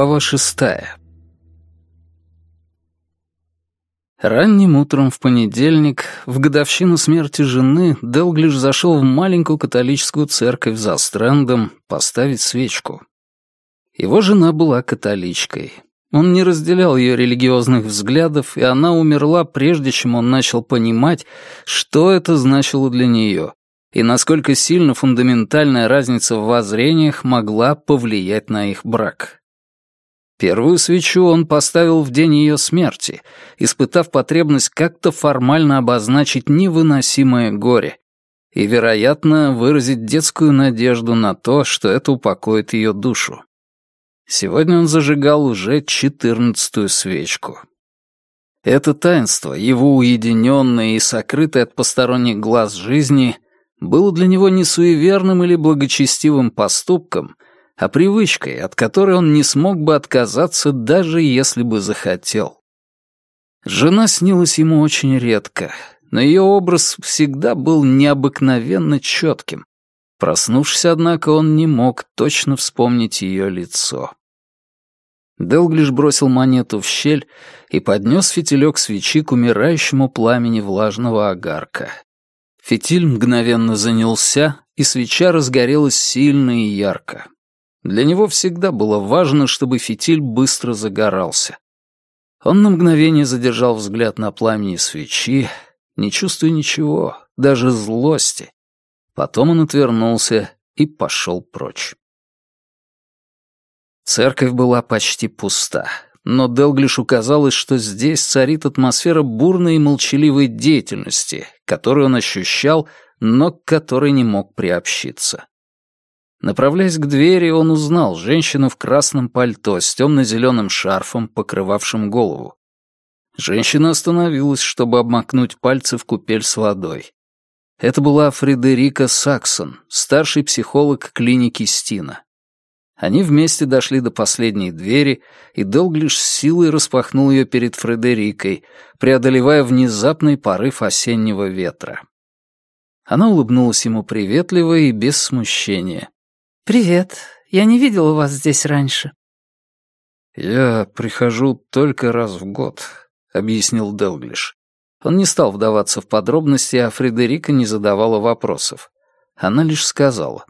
Глава шестая. Ранним утром в понедельник, в годовщину смерти жены, Делглиш зашел в маленькую католическую церковь за Стрэндом поставить свечку. Его жена была католичкой. Он не разделял ее религиозных взглядов, и она умерла, прежде чем он начал понимать, что это значило для нее, и насколько сильно фундаментальная разница в воззрениях могла повлиять на их брак. Первую свечу он поставил в день ее смерти, испытав потребность как-то формально обозначить невыносимое горе и, вероятно, выразить детскую надежду на то, что это упокоит ее душу. Сегодня он зажигал уже четырнадцатую свечку. Это таинство, его уединенное и сокрытое от посторонних глаз жизни, было для него не суеверным или благочестивым поступком — а привычкой, от которой он не смог бы отказаться, даже если бы захотел. Жена снилась ему очень редко, но ее образ всегда был необыкновенно четким. Проснувшись, однако, он не мог точно вспомнить ее лицо. Делглиш бросил монету в щель и поднес фитилек свечи к умирающему пламени влажного огарка. Фитиль мгновенно занялся, и свеча разгорелась сильно и ярко. Для него всегда было важно, чтобы фитиль быстро загорался. Он на мгновение задержал взгляд на пламени свечи, не чувствуя ничего, даже злости. Потом он отвернулся и пошел прочь. Церковь была почти пуста, но Делглишу казалось, что здесь царит атмосфера бурной и молчаливой деятельности, которую он ощущал, но к которой не мог приобщиться. Направляясь к двери, он узнал женщину в красном пальто с темно-зеленым шарфом, покрывавшим голову. Женщина остановилась, чтобы обмакнуть пальцы в купель с водой. Это была Фредерика Саксон, старший психолог клиники Стина. Они вместе дошли до последней двери, и Делглиш с силой распахнул ее перед Фредерикой, преодолевая внезапный порыв осеннего ветра. Она улыбнулась ему приветливо и без смущения. «Привет. Я не видела вас здесь раньше». «Я прихожу только раз в год», — объяснил Делглиш. Он не стал вдаваться в подробности, а Фредерика не задавала вопросов. Она лишь сказала.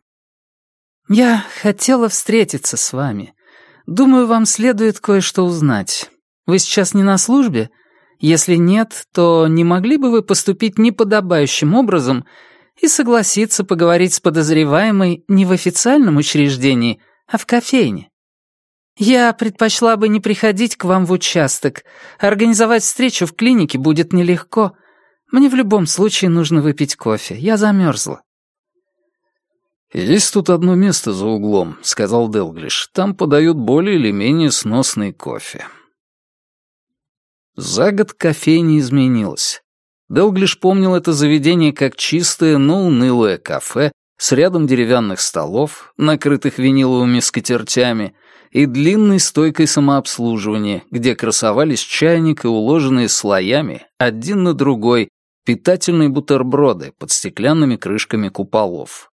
«Я хотела встретиться с вами. Думаю, вам следует кое-что узнать. Вы сейчас не на службе? Если нет, то не могли бы вы поступить неподобающим образом и согласиться поговорить с подозреваемой не в официальном учреждении, а в кофейне. Я предпочла бы не приходить к вам в участок. Организовать встречу в клинике будет нелегко. Мне в любом случае нужно выпить кофе. Я замерзла. «Есть тут одно место за углом», — сказал Делглиш. «Там подают более или менее сносный кофе». За год кофейня изменилась. Делглиш помнил это заведение как чистое, но унылое кафе с рядом деревянных столов, накрытых виниловыми скатертями, и длинной стойкой самообслуживания, где красовались чайник и уложенные слоями, один на другой, питательные бутерброды под стеклянными крышками куполов.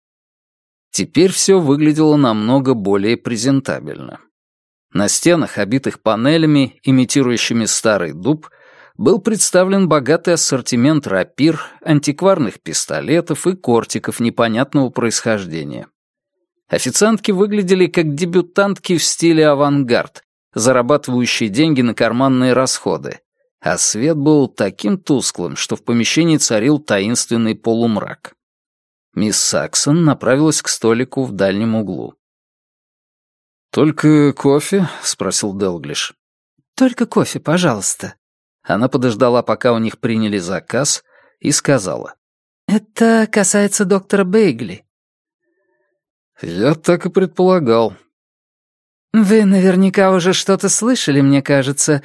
Теперь все выглядело намного более презентабельно. На стенах, обитых панелями, имитирующими старый дуб, был представлен богатый ассортимент рапир, антикварных пистолетов и кортиков непонятного происхождения. Официантки выглядели как дебютантки в стиле авангард, зарабатывающие деньги на карманные расходы, а свет был таким тусклым, что в помещении царил таинственный полумрак. Мисс Саксон направилась к столику в дальнем углу. «Только кофе?» — спросил Делглиш. «Только кофе, пожалуйста», она подождала, пока у них приняли заказ, и сказала. «Это касается доктора Бейгли». «Я так и предполагал». «Вы наверняка уже что-то слышали, мне кажется,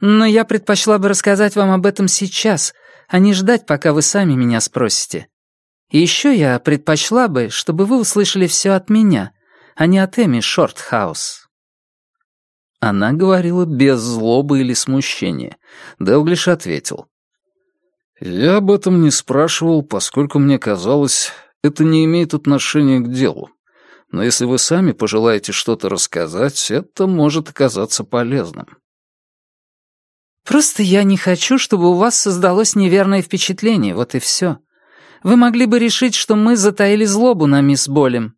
но я предпочла бы рассказать вам об этом сейчас, а не ждать, пока вы сами меня спросите. И еще я предпочла бы, чтобы вы услышали все от меня, а не от Эми Шортхаус». Она говорила без злобы или смущения. Делглиш ответил. «Я об этом не спрашивал, поскольку мне казалось, это не имеет отношения к делу. Но если вы сами пожелаете что-то рассказать, это может оказаться полезным. Просто я не хочу, чтобы у вас создалось неверное впечатление, вот и все. Вы могли бы решить, что мы затаили злобу на мисс Болем.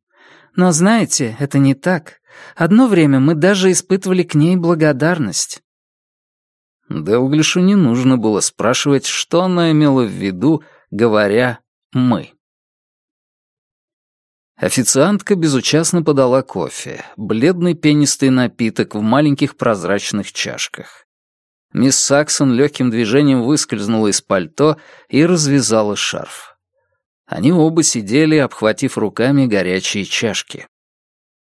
Но знаете, это не так. Одно время мы даже испытывали к ней благодарность. Делглишу не нужно было спрашивать, что она имела в виду, говоря «мы». Официантка безучастно подала кофе, бледный пенистый напиток в маленьких прозрачных чашках. Мисс Саксон легким движением выскользнула из пальто и развязала шарф. Они оба сидели, обхватив руками горячие чашки.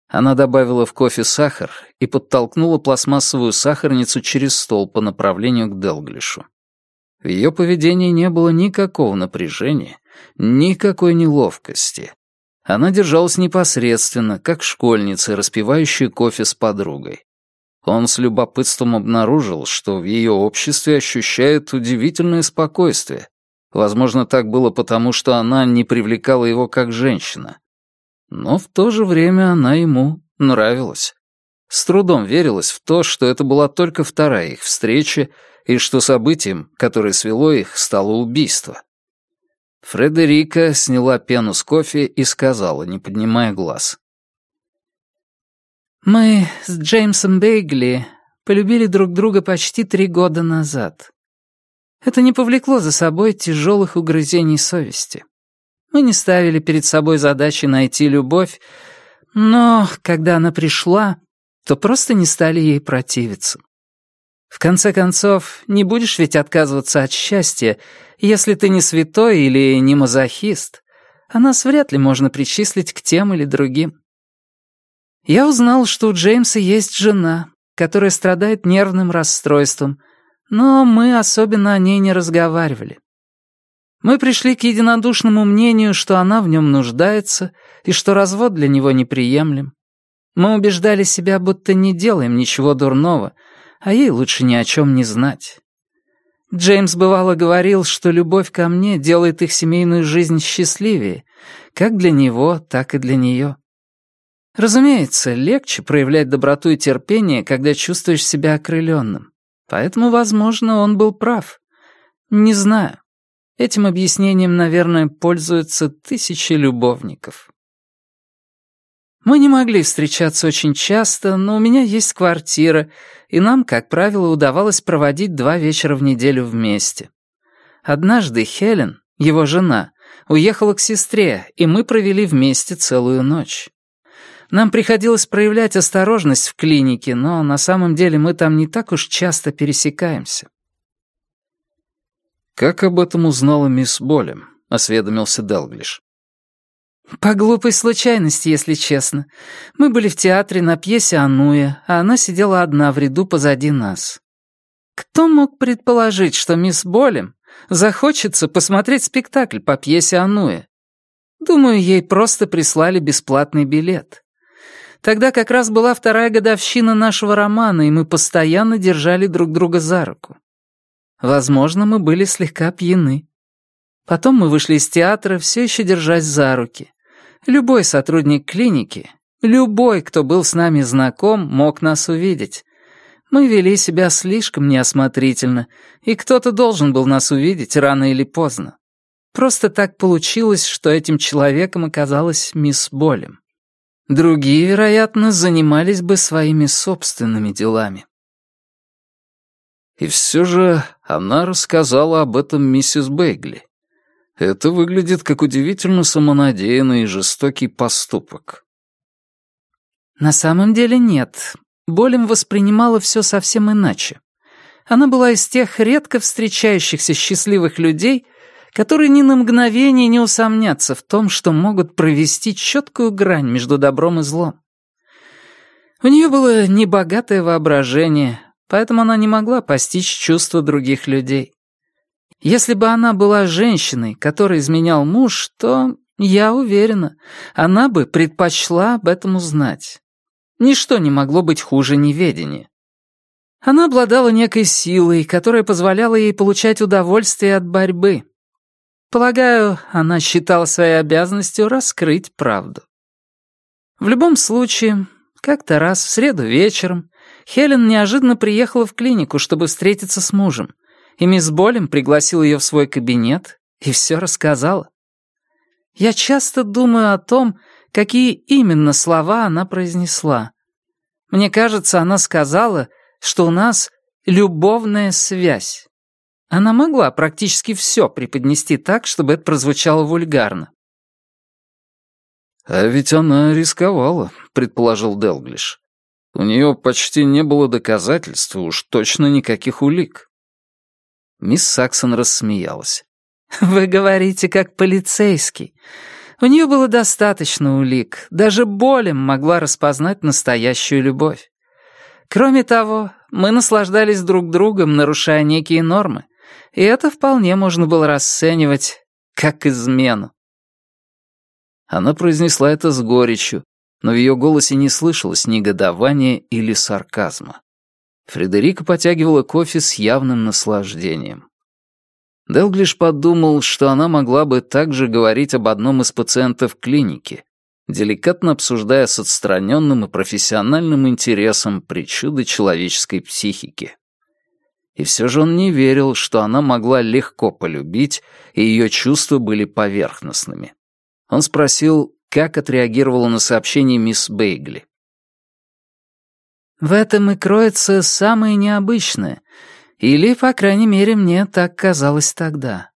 Она добавила в кофе сахар и подтолкнула пластмассовую сахарницу через стол по направлению к Делглишу. В ее поведении не было никакого напряжения, никакой неловкости. Она держалась непосредственно, как школьница, распивающая кофе с подругой. Он с любопытством обнаружил, что в ее обществе ощущает удивительное спокойствие. Возможно, так было потому, что она не привлекала его как женщина. Но в то же время она ему нравилась. С трудом верилось в то, что это была только вторая их встреча, и что событием, которое свело их, стало убийство. Фредерика сняла пену с кофе и сказала, не поднимая глаз. «Мы с Джеймсом Бейгли полюбили друг друга почти три года назад. Это не повлекло за собой тяжелых угрызений совести. Мы не ставили перед собой задачи найти любовь, но когда она пришла, то просто не стали ей противиться. В конце концов, не будешь ведь отказываться от счастья, если ты не святой или не мазохист, а нас вряд ли можно причислить к тем или другим. Я узнал, что у Джеймса есть жена, которая страдает нервным расстройством, но мы особенно о ней не разговаривали. Мы пришли к единодушному мнению, что она в нем нуждается и что развод для него неприемлем. Мы убеждали себя, будто не делаем ничего дурного, а ей лучше ни о чем не знать. Джеймс бывало говорил, что любовь ко мне делает их семейную жизнь счастливее, как для него, так и для нее. Разумеется, легче проявлять доброту и терпение, когда чувствуешь себя окрыленным. Поэтому, возможно, он был прав. Не знаю. Этим объяснением, наверное, пользуются тысячи любовников. Мы не могли встречаться очень часто, но у меня есть квартира, и нам, как правило, удавалось проводить два вечера в неделю вместе. Однажды Хелен, его жена, уехала к сестре, и мы провели вместе целую ночь. Нам приходилось проявлять осторожность в клинике, но на самом деле мы там не так уж часто пересекаемся. «Как об этом узнала мисс Болем?» — осведомился Делглиш. «По глупой случайности, если честно. Мы были в театре на пьесе Ануя, а она сидела одна в ряду позади нас. Кто мог предположить, что мисс Болем захочется посмотреть спектакль по пьесе Ануя? Думаю, ей просто прислали бесплатный билет. Тогда как раз была вторая годовщина нашего романа, и мы постоянно держали друг друга за руку. Возможно, мы были слегка пьяны. Потом мы вышли из театра, все еще держась за руки. Любой сотрудник клиники, любой, кто был с нами знаком, мог нас увидеть. Мы вели себя слишком неосмотрительно, и кто-то должен был нас увидеть рано или поздно. Просто так получилось, что этим человеком оказалась мисс Болем. Другие, вероятно, занимались бы своими собственными делами. И все же она рассказала об этом миссис Бейгли. Это выглядит как удивительно самонадеянный и жестокий поступок. На самом деле нет. Болем воспринимала все совсем иначе. Она была из тех редко встречающихся счастливых людей, которые ни на мгновение не усомнятся в том, что могут провести четкую грань между добром и злом. У нее было небогатое воображение, поэтому она не могла постичь чувства других людей. Если бы она была женщиной, которой изменял муж, то, я уверена, она бы предпочла об этом узнать. Ничто не могло быть хуже неведения. Она обладала некой силой, которая позволяла ей получать удовольствие от борьбы. Полагаю, она считала своей обязанностью раскрыть правду. В любом случае, как-то раз в среду вечером Хелен неожиданно приехала в клинику, чтобы встретиться с мужем, и мисс Болем пригласил ее в свой кабинет и все рассказала. Я часто думаю о том, какие именно слова она произнесла. Мне кажется, она сказала, что у нас любовная связь. Она могла практически все преподнести так, чтобы это прозвучало вульгарно. «А ведь она рисковала», — предположил Делглиш. «У нее почти не было доказательств, уж точно никаких улик». Мисс Саксон рассмеялась. «Вы говорите, как полицейский. У нее было достаточно улик. Даже болем могла распознать настоящую любовь. Кроме того, мы наслаждались друг другом, нарушая некие нормы. И это вполне можно было расценивать как измену. Она произнесла это с горечью, но в ее голосе не слышалось негодования или сарказма. Фредерика потягивала кофе с явным наслаждением. Делглиш подумал, что она могла бы также говорить об одном из пациентов клиники, деликатно обсуждая с отстраненным и профессиональным интересом причуды человеческой психики. И все же он не верил, что она могла легко полюбить, и ее чувства были поверхностными. Он спросил, как отреагировала на сообщение мисс Бейгли. «В этом и кроется самое необычное, или, по крайней мере, мне так казалось тогда.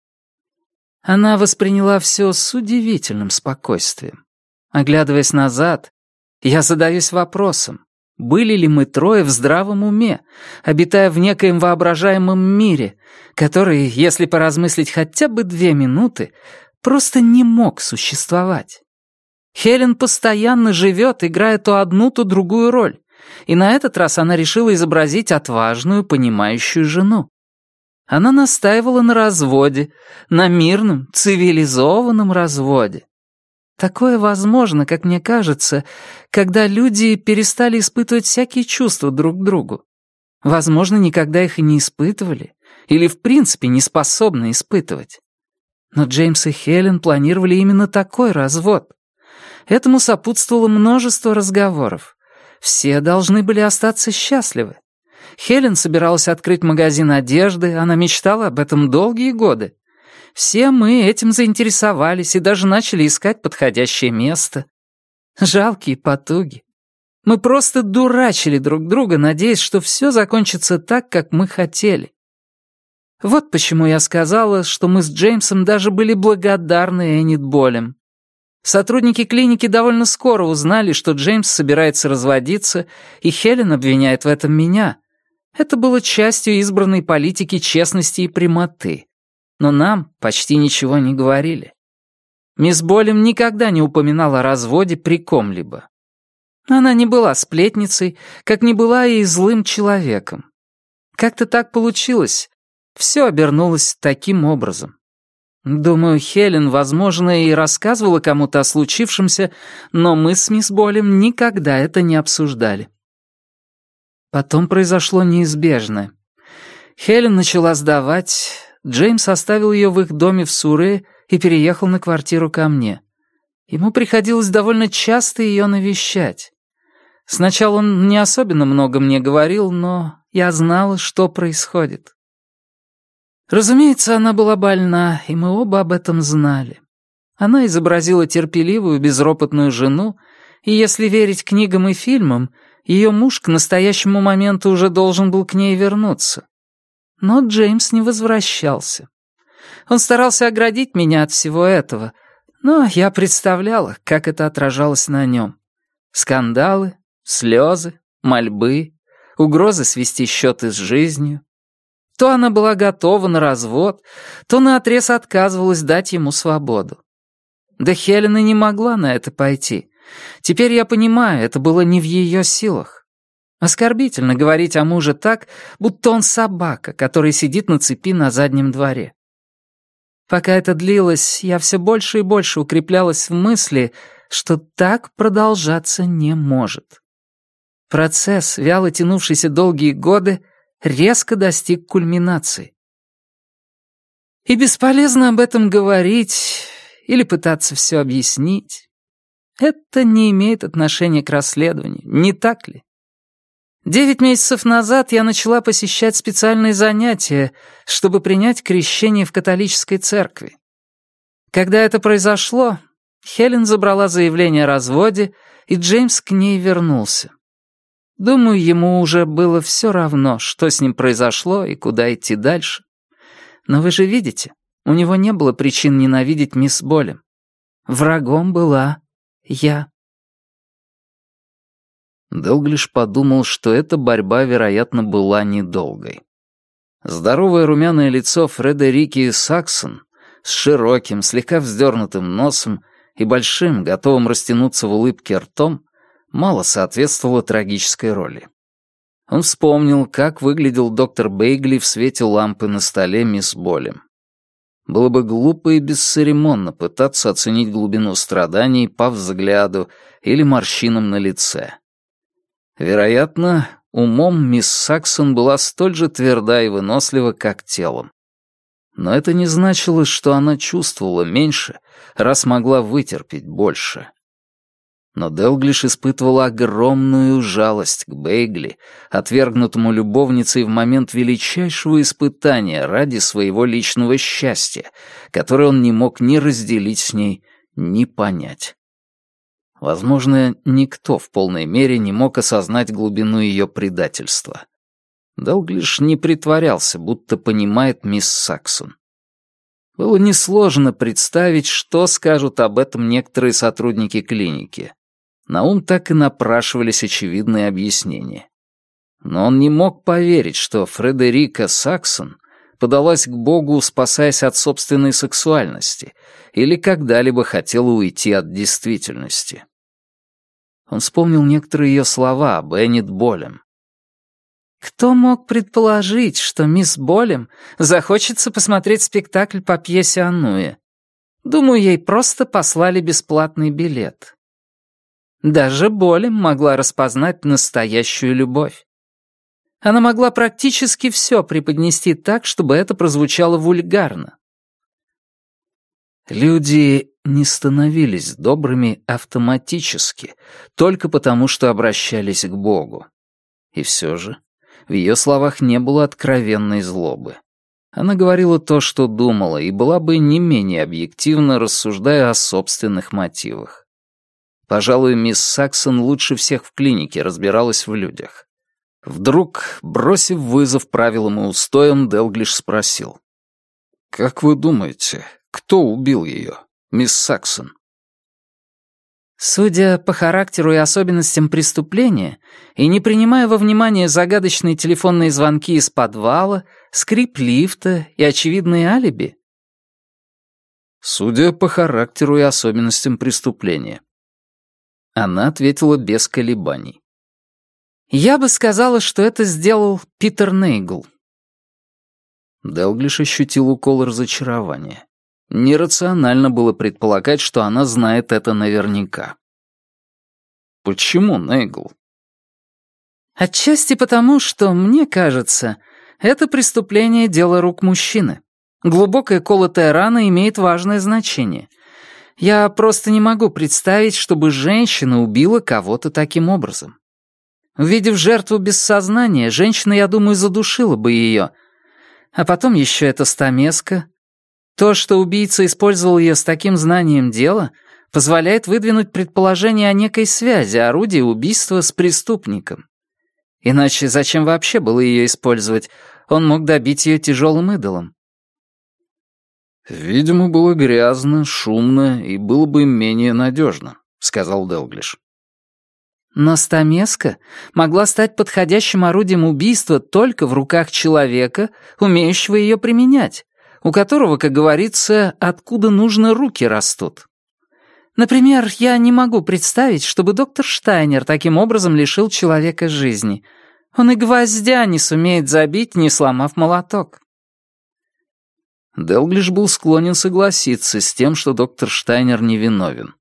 Она восприняла все с удивительным спокойствием. Оглядываясь назад, я задаюсь вопросом, были ли мы трое в здравом уме, обитая в некоем воображаемом мире, который, если поразмыслить хотя бы две минуты, просто не мог существовать. Хелен постоянно живет, играя то одну, то другую роль. И на этот раз она решила изобразить отважную, понимающую жену. Она настаивала на разводе, на мирном, цивилизованном разводе. Такое возможно, как мне кажется, когда люди перестали испытывать всякие чувства друг к другу. Возможно, никогда их и не испытывали, или в принципе не способны испытывать. Но Джеймс и Хелен планировали именно такой развод. Этому сопутствовало множество разговоров. Все должны были остаться счастливы. Хелен собиралась открыть магазин одежды, она мечтала об этом долгие годы. Все мы этим заинтересовались и даже начали искать подходящее место. Жалкие потуги. Мы просто дурачили друг друга, надеясь, что все закончится так, как мы хотели. Вот почему я сказала, что мы с Джеймсом даже были благодарны Эннет Болем. Сотрудники клиники довольно скоро узнали, что Джеймс собирается разводиться, и Хелен обвиняет в этом меня. Это было частью избранной политики честности и прямоты. Но нам почти ничего не говорили. Мисс Болем никогда не упоминала о разводе при ком-либо. Она не была сплетницей, как не была и злым человеком. Как-то так получилось. Все обернулось таким образом. Думаю, Хелен, возможно, и рассказывала кому-то о случившемся, но мы с мисс Болем никогда это не обсуждали. Потом произошло неизбежное. Хелен начала сдавать, Джеймс оставил ее в их доме в Суре и переехал на квартиру ко мне. Ему приходилось довольно часто ее навещать. Сначала он не особенно много мне говорил, но я знала, что происходит. Разумеется, она была больна, и мы оба об этом знали. Она изобразила терпеливую, безропотную жену, и если верить книгам и фильмам, ее муж к настоящему моменту уже должен был к ней вернуться. Но Джеймс не возвращался. Он старался оградить меня от всего этого, но я представляла, как это отражалось на нем. Скандалы, слезы, мольбы, угрозы свести счеты с жизнью, то она была готова на развод, то наотрез отказывалась дать ему свободу. Да Хелена не могла на это пойти. Теперь я понимаю, это было не в ее силах. Оскорбительно говорить о муже так, будто он собака, который сидит на цепи на заднем дворе. Пока это длилось, я все больше и больше укреплялась в мысли, что так продолжаться не может. Процесс, вяло тянувшийся долгие годы, резко достиг кульминации. И бесполезно об этом говорить или пытаться все объяснить. Это не имеет отношения к расследованию, не так ли? Девять месяцев назад я начала посещать специальные занятия, чтобы принять крещение в католической церкви. Когда это произошло, Хелен забрала заявление о разводе, и Джеймс к ней вернулся. Думаю, ему уже было все равно, что с ним произошло и куда идти дальше. Но вы же видите, у него не было причин ненавидеть мисс Болем. Врагом была я. Делглиш подумал, что эта борьба, вероятно, была недолгой. Здоровое румяное лицо Фредерики Саксон с широким, слегка вздернутым носом и большим, готовым растянуться в улыбке ртом, мало соответствовало трагической роли. Он вспомнил, как выглядел доктор Бейгли в свете лампы на столе мисс Болем. Было бы глупо и бесцеремонно пытаться оценить глубину страданий по взгляду или морщинам на лице. Вероятно, умом мисс Саксон была столь же тверда и вынослива, как телом. Но это не значило, что она чувствовала меньше, раз могла вытерпеть больше. Но Делглиш испытывала огромную жалость к Бейгли, отвергнутому любовницей в момент величайшего испытания ради своего личного счастья, которое он не мог ни разделить с ней, ни понять. Возможно, никто в полной мере не мог осознать глубину ее предательства. Делглиш не притворялся, будто понимает мисс Саксон. Было несложно представить, что скажут об этом некоторые сотрудники клиники. На ум так и напрашивались очевидные объяснения. Но он не мог поверить, что Фредерика Саксон подалась к Богу, спасаясь от собственной сексуальности, или когда-либо хотела уйти от действительности. Он вспомнил некоторые ее слова об Эннет Болем. «Кто мог предположить, что мисс Болем захочется посмотреть спектакль по пьесе Ануэ? Думаю, ей просто послали бесплатный билет». Даже Болем могла распознать настоящую любовь. Она могла практически все преподнести так, чтобы это прозвучало вульгарно. Люди не становились добрыми автоматически, только потому, что обращались к Богу. И все же в ее словах не было откровенной злобы. Она говорила то, что думала, и была бы не менее объективна, рассуждая о собственных мотивах. Пожалуй, мисс Саксон лучше всех в клинике разбиралась в людях. Вдруг, бросив вызов правилам и устоям, Делглиш спросил. «Как вы думаете, кто убил ее, мисс Саксон?» Судя по характеру и особенностям преступления, и не принимая во внимание загадочные телефонные звонки из подвала, скрип лифта и очевидные алиби. Судя по характеру и особенностям преступления. Она ответила без колебаний. «Я бы сказала, что это сделал Питер Нейгл». Делглиш ощутил укол разочарования. Нерационально было предполагать, что она знает это наверняка. «Почему Нейгл?» «Отчасти потому, что, мне кажется, это преступление — дело рук мужчины. Глубокая колотая рана имеет важное значение. Я просто не могу представить, чтобы женщина убила кого-то таким образом. Увидев жертву без сознания, женщина, я думаю, задушила бы ее. А потом еще эта стамеска. То, что убийца использовал ее с таким знанием дела, позволяет выдвинуть предположение о некой связи орудия убийства с преступником. Иначе зачем вообще было ее использовать? Он мог добить ее тяжелым идолом. «Видимо, было грязно, шумно и было бы менее надежно», — сказал Делглиш. Но стамеска могла стать подходящим орудием убийства только в руках человека, умеющего ее применять, у которого, как говорится, откуда нужно руки растут. Например, я не могу представить, чтобы доктор Штайнер таким образом лишил человека жизни. Он и гвоздя не сумеет забить, не сломав молоток. Делглиш был склонен согласиться с тем, что доктор Штайнер невиновен.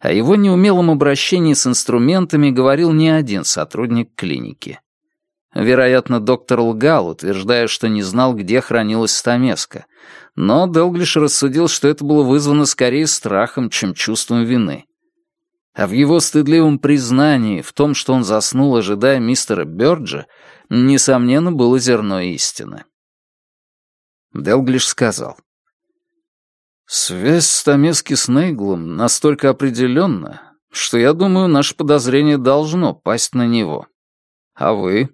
О его неумелом обращении с инструментами говорил не один сотрудник клиники. Вероятно, доктор лгал, утверждая, что не знал, где хранилась стамеска, но Делглиш рассудил, что это было вызвано скорее страхом, чем чувством вины. А в его стыдливом признании в том, что он заснул, ожидая мистера Бёрджа, несомненно, было зерно истины. Делглиш сказал. «Связь Стамески с Нейглом настолько определенна, что, я думаю, наше подозрение должно пасть на него. А вы?»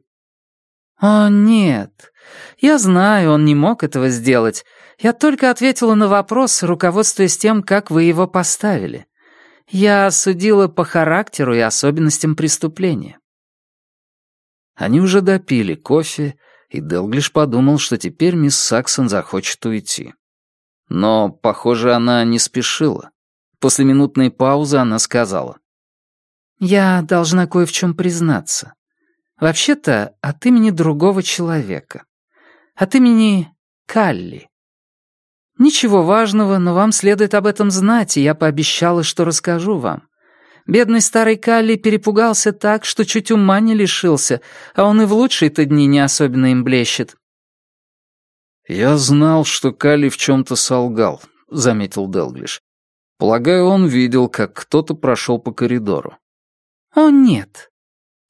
«О, нет. Я знаю, он не мог этого сделать. Я только ответила на вопрос, руководствуясь тем, как вы его поставили. Я судила по характеру и особенностям преступления». Они уже допили кофе, и Делглиш подумал, что теперь мисс Саксон захочет уйти. Но, похоже, она не спешила. После минутной паузы она сказала. «Я должна кое в чем признаться. Вообще-то от имени другого человека. От имени Калли. Ничего важного, но вам следует об этом знать, и я пообещала, что расскажу вам. Бедный старый Калли перепугался так, что чуть ума не лишился, а он и в лучшие-то дни не особенно им блещет. «Я знал, что Калли в чем-то солгал», — заметил Делглиш. «Полагаю, он видел, как кто-то прошел по коридору». «О, нет.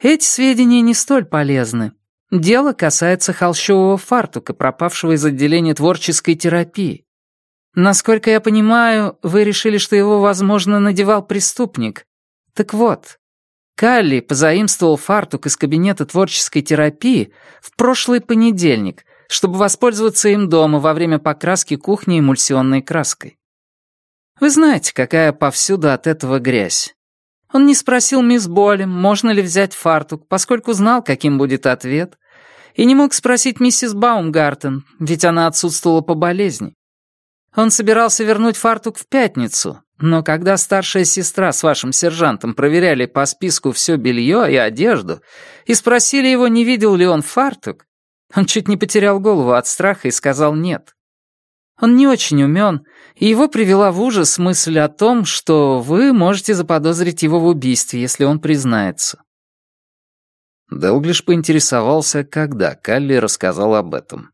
Эти сведения не столь полезны. Дело касается холщового фартука, пропавшего из отделения творческой терапии. Насколько я понимаю, вы решили, что его, возможно, надевал преступник. Так вот, Калли позаимствовал фартук из кабинета творческой терапии в прошлый понедельник, чтобы воспользоваться им дома во время покраски кухни эмульсионной краской. Вы знаете, какая повсюду от этого грязь. Он не спросил мисс Болем, можно ли взять фартук, поскольку знал, каким будет ответ, и не мог спросить миссис Баумгартен, ведь она отсутствовала по болезни. Он собирался вернуть фартук в пятницу, но когда старшая сестра с вашим сержантом проверяли по списку все белье и одежду и спросили его, не видел ли он фартук, он чуть не потерял голову от страха и сказал «нет». Он не очень умен, и его привела в ужас мысль о том, что вы можете заподозрить его в убийстве, если он признается. Делглиш поинтересовался, когда Калли рассказал об этом.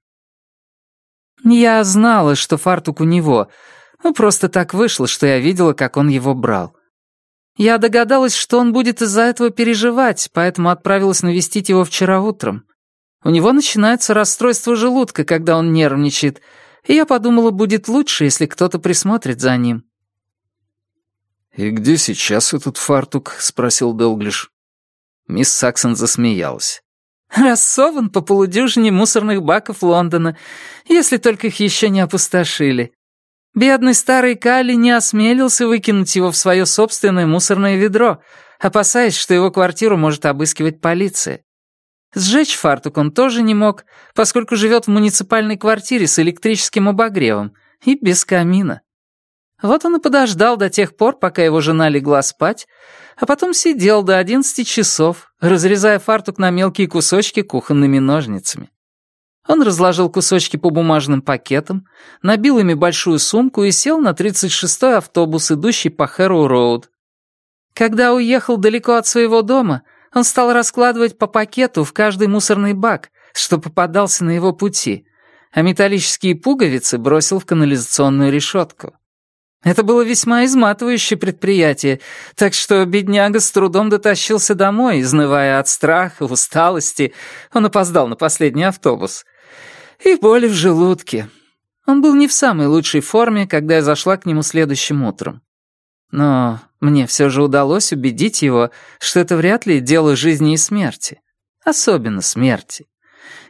«Я знала, что фартук у него. Ну, просто так вышло, что я видела, как он его брал. Я догадалась, что он будет из-за этого переживать, поэтому отправилась навестить его вчера утром. У него начинается расстройство желудка, когда он нервничает, и я подумала, будет лучше, если кто-то присмотрит за ним». «И где сейчас этот фартук?» — спросил Делглиш. Мисс Саксон засмеялась. Рассован по полудюжине мусорных баков Лондона, если только их еще не опустошили. Бедный старый Калли не осмелился выкинуть его в свое собственное мусорное ведро, опасаясь, что его квартиру может обыскивать полиция. Сжечь фартук он тоже не мог, поскольку живет в муниципальной квартире с электрическим обогревом и без камина. Вот он и подождал до тех пор, пока его жена легла спать, а потом сидел до одиннадцати часов, разрезая фартук на мелкие кусочки кухонными ножницами. Он разложил кусочки по бумажным пакетам, набил ими большую сумку и сел на 36-й автобус, идущий по Хэроу-Роуд. Когда уехал далеко от своего дома, он стал раскладывать по пакету в каждый мусорный бак, что попадался на его пути, а металлические пуговицы бросил в канализационную решетку. Это было весьма изматывающее предприятие, так что бедняга с трудом дотащился домой, изнывая от страха, усталости. Он опоздал на последний автобус. И боли в желудке. Он был не в самой лучшей форме, когда я зашла к нему следующим утром. Но мне все же удалось убедить его, что это вряд ли дело жизни и смерти. Особенно смерти.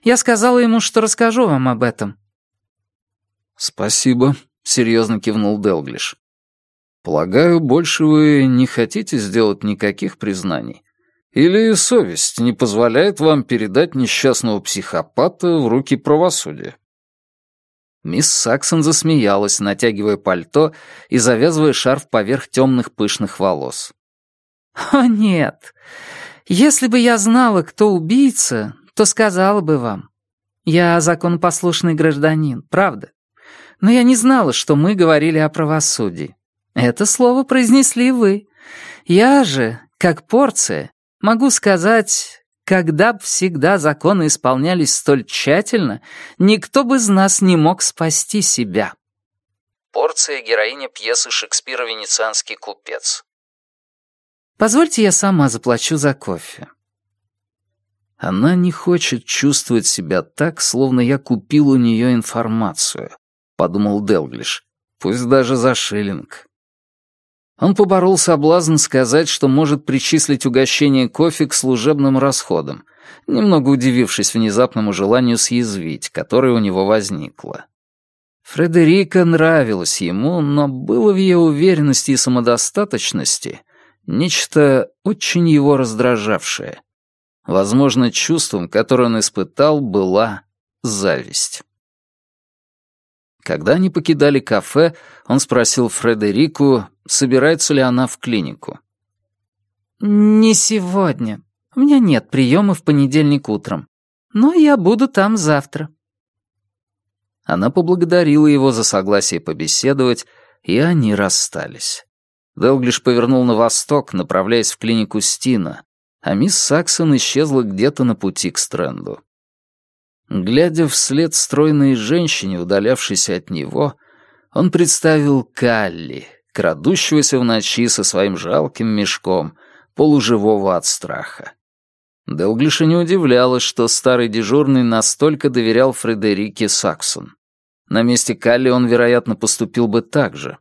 Я сказала ему, что расскажу вам об этом. «Спасибо», серьезно кивнул Делглиш. «Полагаю, больше вы не хотите сделать никаких признаний? Или совесть не позволяет вам передать несчастного психопата в руки правосудия?» Мисс Саксон засмеялась, натягивая пальто и завязывая шарф поверх темных пышных волос. «О, нет! Если бы я знала, кто убийца, то сказала бы вам. Я законопослушный гражданин, правда? но я не знала, что мы говорили о правосудии. Это слово произнесли вы. Я же, как порция, могу сказать, когда б всегда законы исполнялись столь тщательно, никто бы из нас не мог спасти себя. Порция — героиня пьесы Шекспира «Венецианский купец». Позвольте, я сама заплачу за кофе». Она не хочет чувствовать себя так, словно я купил у нее информацию, подумал Делглиш, пусть даже за шиллинг. Он поборол соблазн сказать, что может причислить угощение кофе к служебным расходам, немного удивившись внезапному желанию съязвить, которое у него возникло. Фредерика нравилась ему, но было в ее уверенности и самодостаточности нечто очень его раздражавшее — Возможно, чувством, которое он испытал, была зависть. Когда они покидали кафе, он спросил Фредерику, собирается ли она в клинику. «Не сегодня. У меня нет приема в понедельник утром. Но я буду там завтра». Она поблагодарила его за согласие побеседовать, и они расстались. Делглиш повернул на восток, направляясь в клинику Стина, а мисс Саксон исчезла где-то на пути к стренду. Глядя вслед стройной женщине, удалявшейся от него, он представил Калли, крадущегося в ночи со своим жалким мешком, полуживого от страха. Делглиша не удивлялось, что старый дежурный настолько доверял Фредерике Саксон. На месте Калли он, вероятно, поступил бы так же.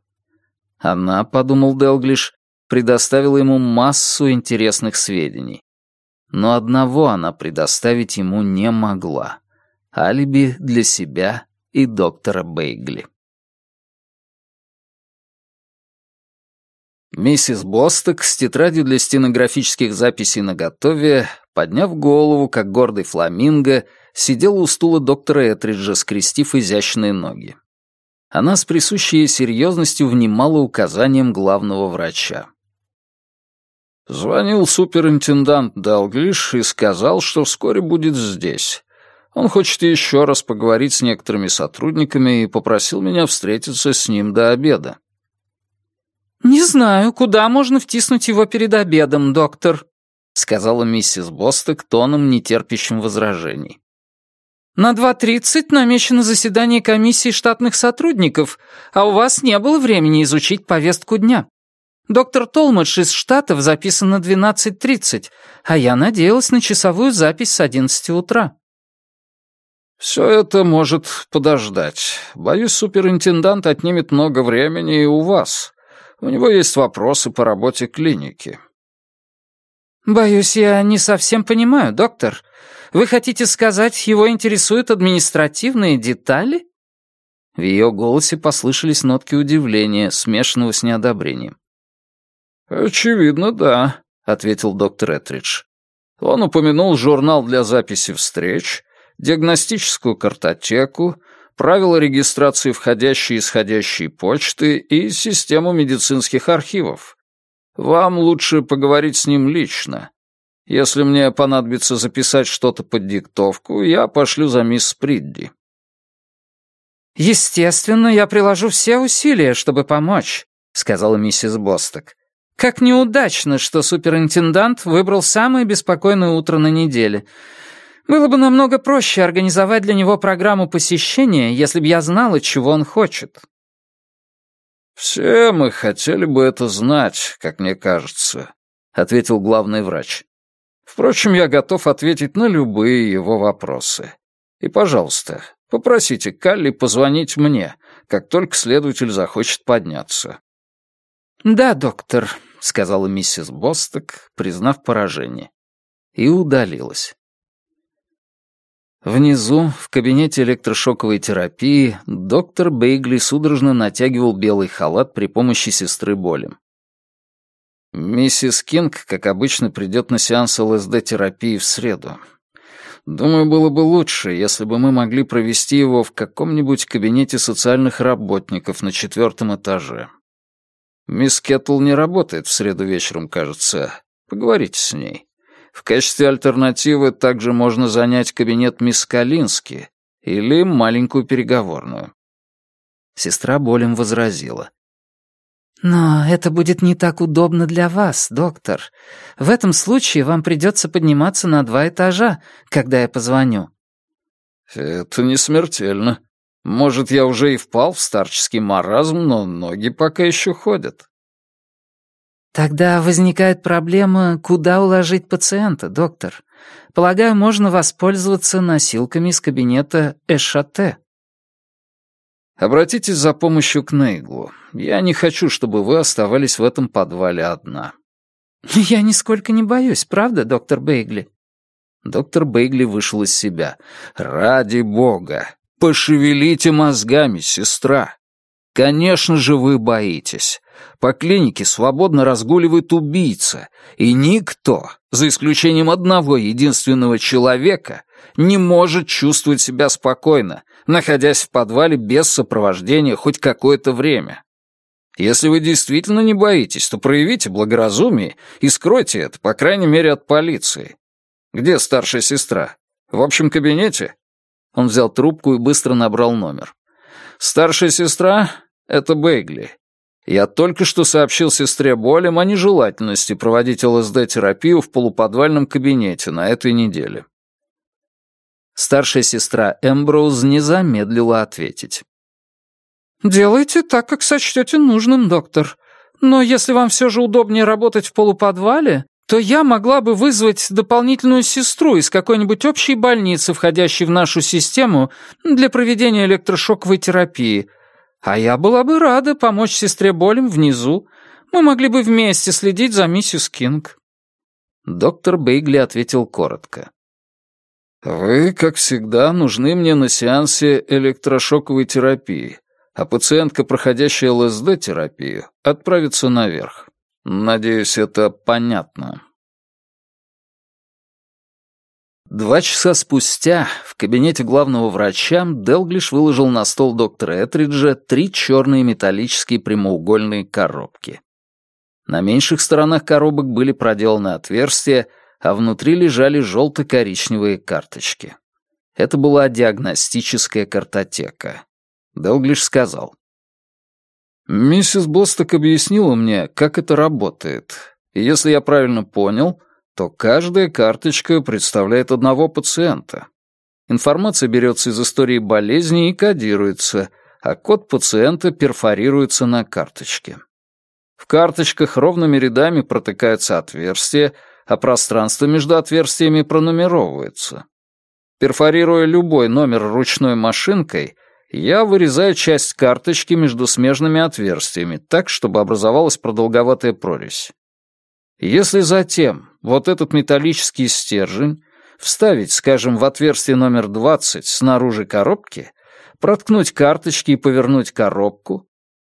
Она, подумал Делглиш, предоставила ему массу интересных сведений. Но одного она предоставить ему не могла — алиби для себя и доктора Бейгли. Миссис Босток с тетрадью для стенографических записей наготове, подняв голову, как гордый фламинго, сидела у стула доктора Этриджа, скрестив изящные ноги. Она с присущей ей серьезностью внимала указаниям главного врача. Звонил суперинтендант Далглиш и сказал, что вскоре будет здесь. Он хочет еще раз поговорить с некоторыми сотрудниками и попросил меня встретиться с ним до обеда. «Не знаю, куда можно втиснуть его перед обедом, доктор», сказала миссис Босток тоном, нетерпящим возражений. «На 2.30 намечено заседание комиссии штатных сотрудников, а у вас не было времени изучить повестку дня. Доктор Толмадж из Штатов записан на 12.30, а я надеялась на часовую запись с 11 утра». «Все это может подождать. Боюсь, суперинтендант отнимет много времени и у вас. У него есть вопросы по работе клиники». «Боюсь, я не совсем понимаю, доктор. Вы хотите сказать, его интересуют административные детали?» В ее голосе послышались нотки удивления, смешанного с неодобрением. «Очевидно, да», — ответил доктор Этридж. Он упомянул журнал для записи встреч, диагностическую картотеку, правила регистрации входящей и исходящей почты и систему медицинских архивов. Вам лучше поговорить с ним лично. Если мне понадобится записать что-то под диктовку, я пошлю за мисс Придди». «Естественно, я приложу все усилия, чтобы помочь», — сказала миссис Босток. Как неудачно, что суперинтендант выбрал самое беспокойное утро на неделе. Было бы намного проще организовать для него программу посещения, если бы я знала, чего он хочет. «Все мы хотели бы это знать, как мне кажется», — ответил главный врач. «Впрочем, я готов ответить на любые его вопросы. И, пожалуйста, попросите Калли позвонить мне, как только следователь захочет подняться». «Да, доктор», — сказала миссис Босток, признав поражение, и удалилась. Внизу, в кабинете электрошоковой терапии, доктор Бейгли судорожно натягивал белый халат при помощи сестры Болем. Миссис Кинг, как обычно, придет на сеанс ЛСД-терапии в среду. Думаю, было бы лучше, если бы мы могли провести его в каком-нибудь кабинете социальных работников на четвертом этаже. Мисс Кеттл не работает в среду вечером, кажется. Поговорите с ней. В качестве альтернативы также можно занять кабинет мисс Калински или маленькую переговорную. Сестра болем возразила. «Но это будет не так удобно для вас, доктор. В этом случае вам придется подниматься на два этажа, когда я позвоню». «Это не смертельно», может, я уже и впал в старческий маразм, но ноги пока еще ходят. Тогда возникает проблема, куда уложить пациента, доктор. Полагаю, можно воспользоваться носилками из кабинета Эшате. Обратитесь за помощью к Нейглу. Я не хочу, чтобы вы оставались в этом подвале одна. Я нисколько не боюсь, правда, доктор Бейгли? Доктор Бейгли вышел из себя. «Ради бога! Пошевелите мозгами, сестра! Конечно же вы боитесь. По клинике свободно разгуливает убийца, и никто, за исключением одного единственного человека, не может чувствовать себя спокойно, находясь в подвале без сопровождения хоть какое-то время. Если вы действительно не боитесь, то проявите благоразумие и скройте это, по крайней мере, от полиции. Где старшая сестра? В общем кабинете?» Он взял трубку и быстро набрал номер. «Старшая сестра — это Бейгли. Я только что сообщил сестре Болем о нежелательности проводить ЛСД-терапию в полуподвальном кабинете на этой неделе». Старшая сестра Эмброуз не замедлила ответить. «Делайте так, как сочтете нужным, доктор. Но если вам все же удобнее работать в полуподвале, то я могла бы вызвать дополнительную сестру из какой-нибудь общей больницы, входящей в нашу систему, для проведения электрошоковой терапии. А я была бы рада помочь сестре Болем внизу. Мы могли бы вместе следить за миссис Кинг». Доктор Бейгли ответил коротко. «Вы, как всегда, нужны мне на сеансе электрошоковой терапии, а пациентка, проходящая ЛСД-терапию, отправится наверх. Надеюсь, это понятно». Два часа спустя в кабинете главного врача Делглиш выложил на стол доктора Этриджа три черные металлические прямоугольные коробки. На меньших сторонах коробок были проделаны отверстия, а внутри лежали желто-коричневые карточки. Это была диагностическая картотека. Делглиш сказал. «Миссис Босток объяснила мне, как это работает. И если я правильно понял, то каждая карточка представляет одного пациента. Информация берется из истории болезни и кодируется, а код пациента перфорируется на карточке. В карточках ровными рядами протыкаются отверстия, а пространство между отверстиями пронумеровывается. Перфорируя любой номер ручной машинкой, я вырезаю часть карточки между смежными отверстиями так, чтобы образовалась продолговатая прорезь. Если затем вот этот металлический стержень вставить, скажем, в отверстие номер 20 снаружи коробки, проткнуть карточки и повернуть коробку,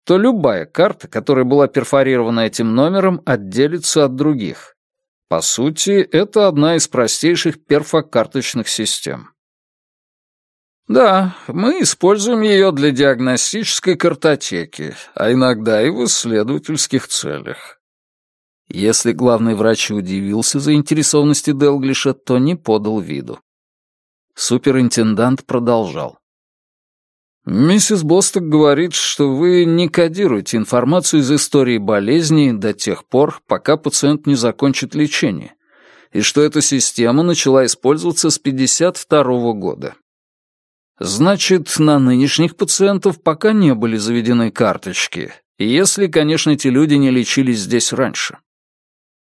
то любая карта, которая была перфорирована этим номером, отделится от других. По сути, это одна из простейших перфокарточных систем. Да, мы используем ее для диагностической картотеки, а иногда и в исследовательских целях. Если главный врач удивился заинтересованности Делглиша, то не подал виду. Суперинтендант продолжал. «Миссис Босток говорит, что вы не кодируете информацию из истории болезни до тех пор, пока пациент не закончит лечение, и что эта система начала использоваться с 52 -го года. Значит, на нынешних пациентов пока не были заведены карточки, если, конечно, эти люди не лечились здесь раньше.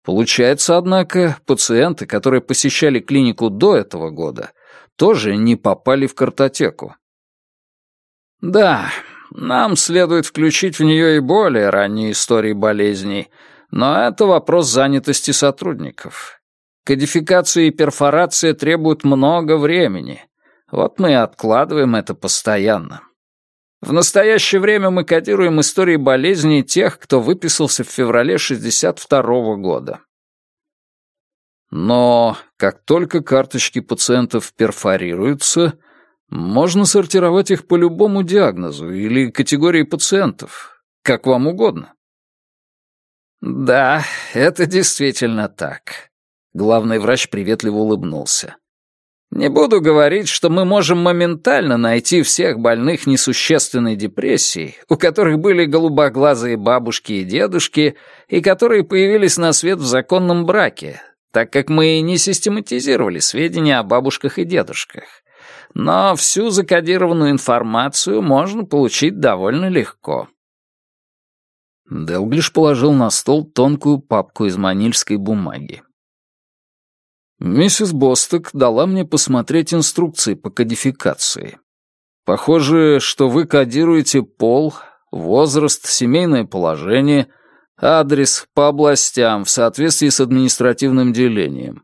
Получается, однако, пациенты, которые посещали клинику до этого года, тоже не попали в картотеку. Да, нам следует включить в нее и более ранние истории болезней, но это вопрос занятости сотрудников. Кодификация и перфорация требуют много времени. Вот мы и откладываем это постоянно. В настоящее время мы кодируем истории болезней тех, кто выписался в феврале 62 -го года. Но как только карточки пациентов перфорируются, можно сортировать их по любому диагнозу или категории пациентов, как вам угодно. Да, это действительно так. Главный врач приветливо улыбнулся. Не буду говорить, что мы можем моментально найти всех больных несущественной депрессией, у которых были голубоглазые бабушки и дедушки, и которые появились на свет в законном браке, так как мы не систематизировали сведения о бабушках и дедушках. Но всю закодированную информацию можно получить довольно легко. Делглиш положил на стол тонкую папку из манильской бумаги. Миссис Босток дала мне посмотреть инструкции по кодификации. Похоже, что вы кодируете пол, возраст, семейное положение, адрес по областям в соответствии с административным делением,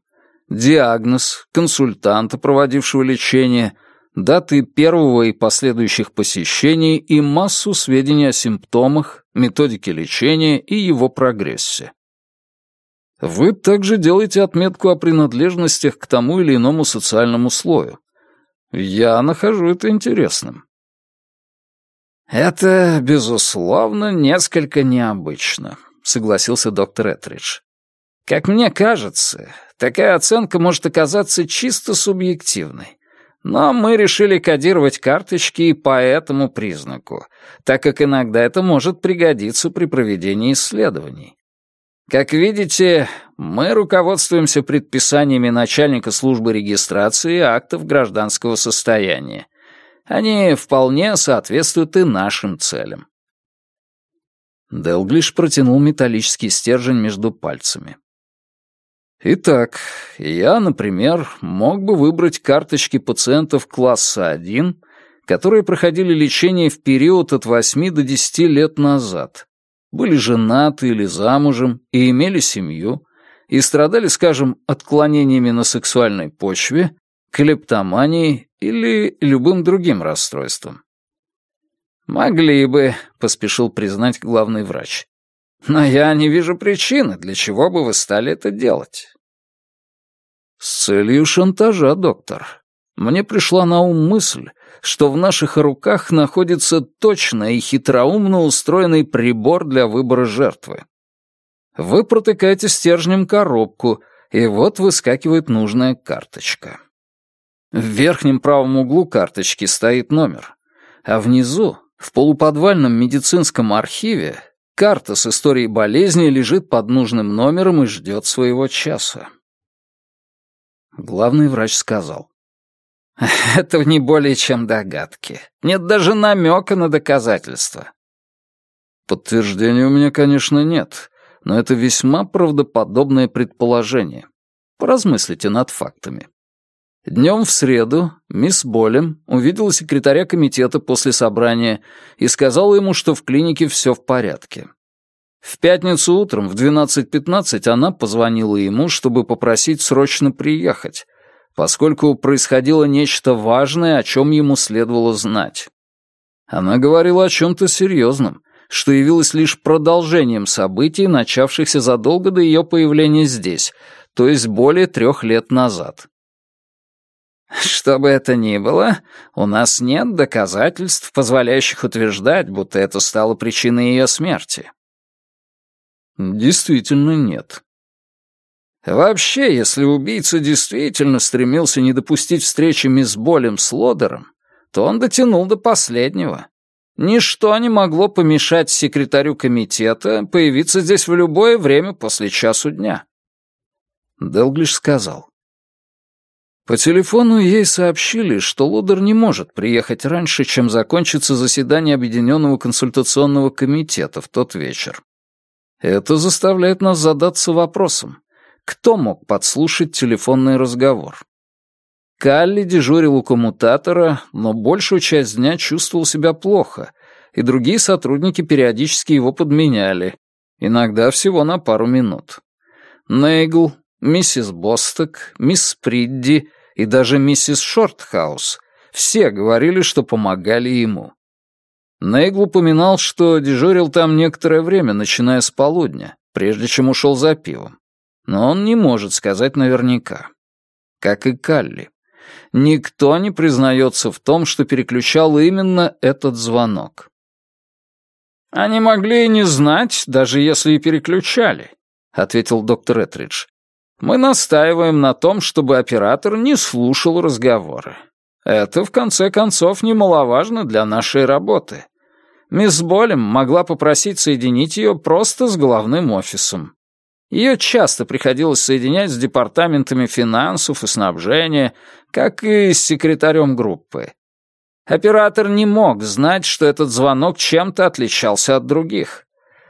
диагноз консультанта, проводившего лечение, даты первого и последующих посещений и массу сведений о симптомах, методике лечения и его прогрессе. Вы также делаете отметку о принадлежностях к тому или иному социальному слою. Я нахожу это интересным. «Это, безусловно, несколько необычно», — согласился доктор Этридж. «Как мне кажется, такая оценка может оказаться чисто субъективной. Но мы решили кодировать карточки и по этому признаку, так как иногда это может пригодиться при проведении исследований. Как видите, мы руководствуемся предписаниями начальника службы регистрации актов гражданского состояния. Они вполне соответствуют и нашим целям. Делглиш протянул металлический стержень между пальцами. Итак, я, например, мог бы выбрать карточки пациентов класса 1, которые проходили лечение в период от 8 до 10 лет назад, были женаты или замужем и имели семью, и страдали, скажем, отклонениями на сексуальной почве, клептоманией или любым другим расстройством. «Могли бы», — поспешил признать главный врач. Но я не вижу причины, для чего бы вы стали это делать. С целью шантажа, доктор. Мне пришла на ум мысль, что в наших руках находится точно и хитроумно устроенный прибор для выбора жертвы. Вы протыкаете стержнем коробку, и вот выскакивает нужная карточка. В верхнем правом углу карточки стоит номер, а внизу, в полуподвальном медицинском архиве, Карта с историей болезни лежит под нужным номером и ждет своего часа. Главный врач сказал. «Это не более чем догадки. Нет даже намека на доказательства». Подтверждения у меня, конечно, нет, но это весьма правдоподобное предположение. Поразмыслите над фактами. Днем в среду мисс Болем увидела секретаря комитета после собрания и сказала ему, что в клинике все в порядке. В пятницу утром в 12.15 она позвонила ему, чтобы попросить срочно приехать, поскольку происходило нечто важное, о чем ему следовало знать. Она говорила о чем-то серьезном, что явилось лишь продолжением событий, начавшихся задолго до ее появления здесь, то есть более трех лет назад. Что бы это ни было, у нас нет доказательств, позволяющих утверждать, будто это стало причиной ее смерти. Действительно нет. Вообще, если убийца действительно стремился не допустить встречи мисс Болем с Лодером, то он дотянул до последнего. Ничто не могло помешать секретарю комитета появиться здесь в любое время после часу дня. Делглиш сказал. По телефону ей сообщили, что Лудер не может приехать раньше, чем закончится заседание Объединенного консультационного комитета в тот вечер. Это заставляет нас задаться вопросом, кто мог подслушать телефонный разговор? Калли дежурил у коммутатора, но большую часть дня чувствовал себя плохо, и другие сотрудники периодически его подменяли, иногда всего на пару минут. Нейгл, миссис Босток, мисс Придди и даже миссис Шортхаус все говорили, что помогали ему. Нейгл упоминал, что дежурил там некоторое время, начиная с полудня, прежде чем ушел за пивом. Но он не может сказать наверняка. Как и Калли. Никто не признается в том, что переключал именно этот звонок. «Они могли и не знать, даже если и переключали», — ответил доктор Этридж. Мы настаиваем на том, чтобы оператор не слушал разговоры. Это, в конце концов, немаловажно для нашей работы. Мисс Болем могла попросить соединить ее просто с главным офисом. Ее часто приходилось соединять с департаментами финансов и снабжения, как и с секретарем группы. Оператор не мог знать, что этот звонок чем-то отличался от других.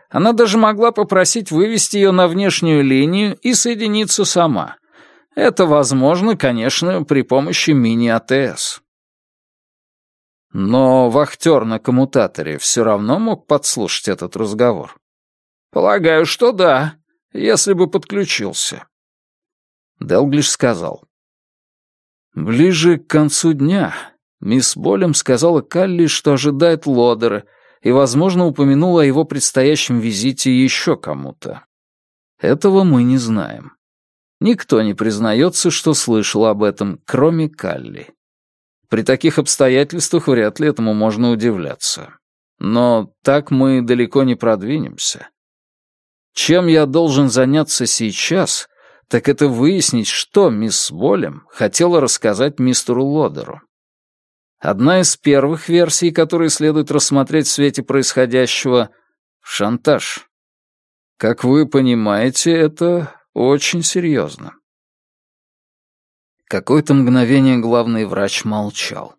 Она даже могла попросить вывести ее на внешнюю линию и соединиться сама. Это возможно, конечно, при помощи мини-АТС. Но вахтер на коммутаторе все равно мог подслушать этот разговор. Полагаю, что да, если бы подключился. Делглиш сказал. Ближе к концу дня мисс Болем сказала Калли, что ожидает Лодера, и, возможно, упомянула о его предстоящем визите еще кому-то. Этого мы не знаем. Никто не признается, что слышал об этом, кроме Калли. При таких обстоятельствах вряд ли этому можно удивляться. Но так мы далеко не продвинемся. Чем я должен заняться сейчас, так это выяснить, что мисс Болем хотела рассказать мистеру Лодеру. Одна из первых версий, которые следует рассмотреть в свете происходящего — шантаж. Как вы понимаете, это очень серьезно. Какое-то мгновение главный врач молчал.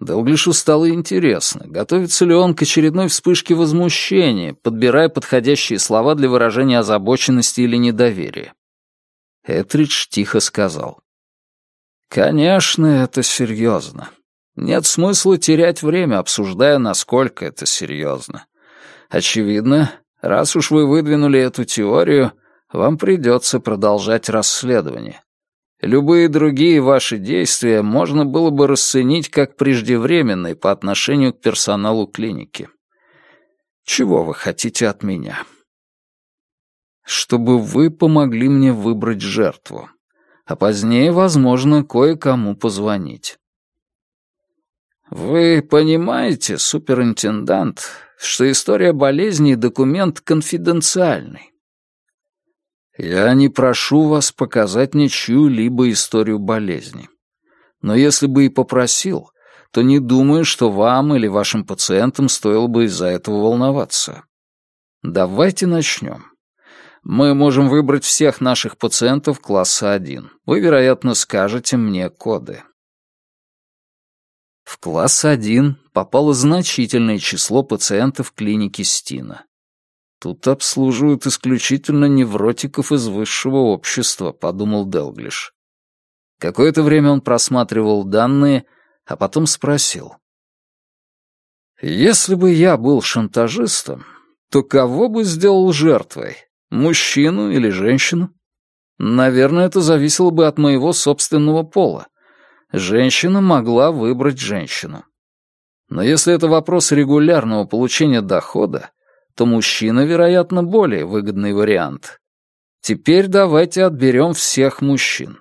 Делглишу стало интересно, готовится ли он к очередной вспышке возмущения, подбирая подходящие слова для выражения озабоченности или недоверия. Этридж тихо сказал. «Конечно, это серьезно. Нет смысла терять время, обсуждая, насколько это серьезно. Очевидно, раз уж вы выдвинули эту теорию, вам придется продолжать расследование. Любые другие ваши действия можно было бы расценить как преждевременные по отношению к персоналу клиники. Чего вы хотите от меня? Чтобы вы помогли мне выбрать жертву, а позднее, возможно, кое-кому позвонить. Вы понимаете, суперинтендант, что история болезни документ конфиденциальный? Я не прошу вас показать мне чью-либо историю болезни. Но если бы и попросил, то не думаю, что вам или вашим пациентам стоило бы из-за этого волноваться. Давайте начнем. Мы можем выбрать всех наших пациентов класса 1. Вы, вероятно, скажете мне коды. В класс 1 попало значительное число пациентов клиники Стина. Тут обслуживают исключительно невротиков из высшего общества, подумал Делглиш. Какое-то время он просматривал данные, а потом спросил. «Если бы я был шантажистом, то кого бы сделал жертвой? Мужчину или женщину? Наверное, это зависело бы от моего собственного пола женщина могла выбрать женщину. Но если это вопрос регулярного получения дохода, то мужчина, вероятно, более выгодный вариант. Теперь давайте отберем всех мужчин.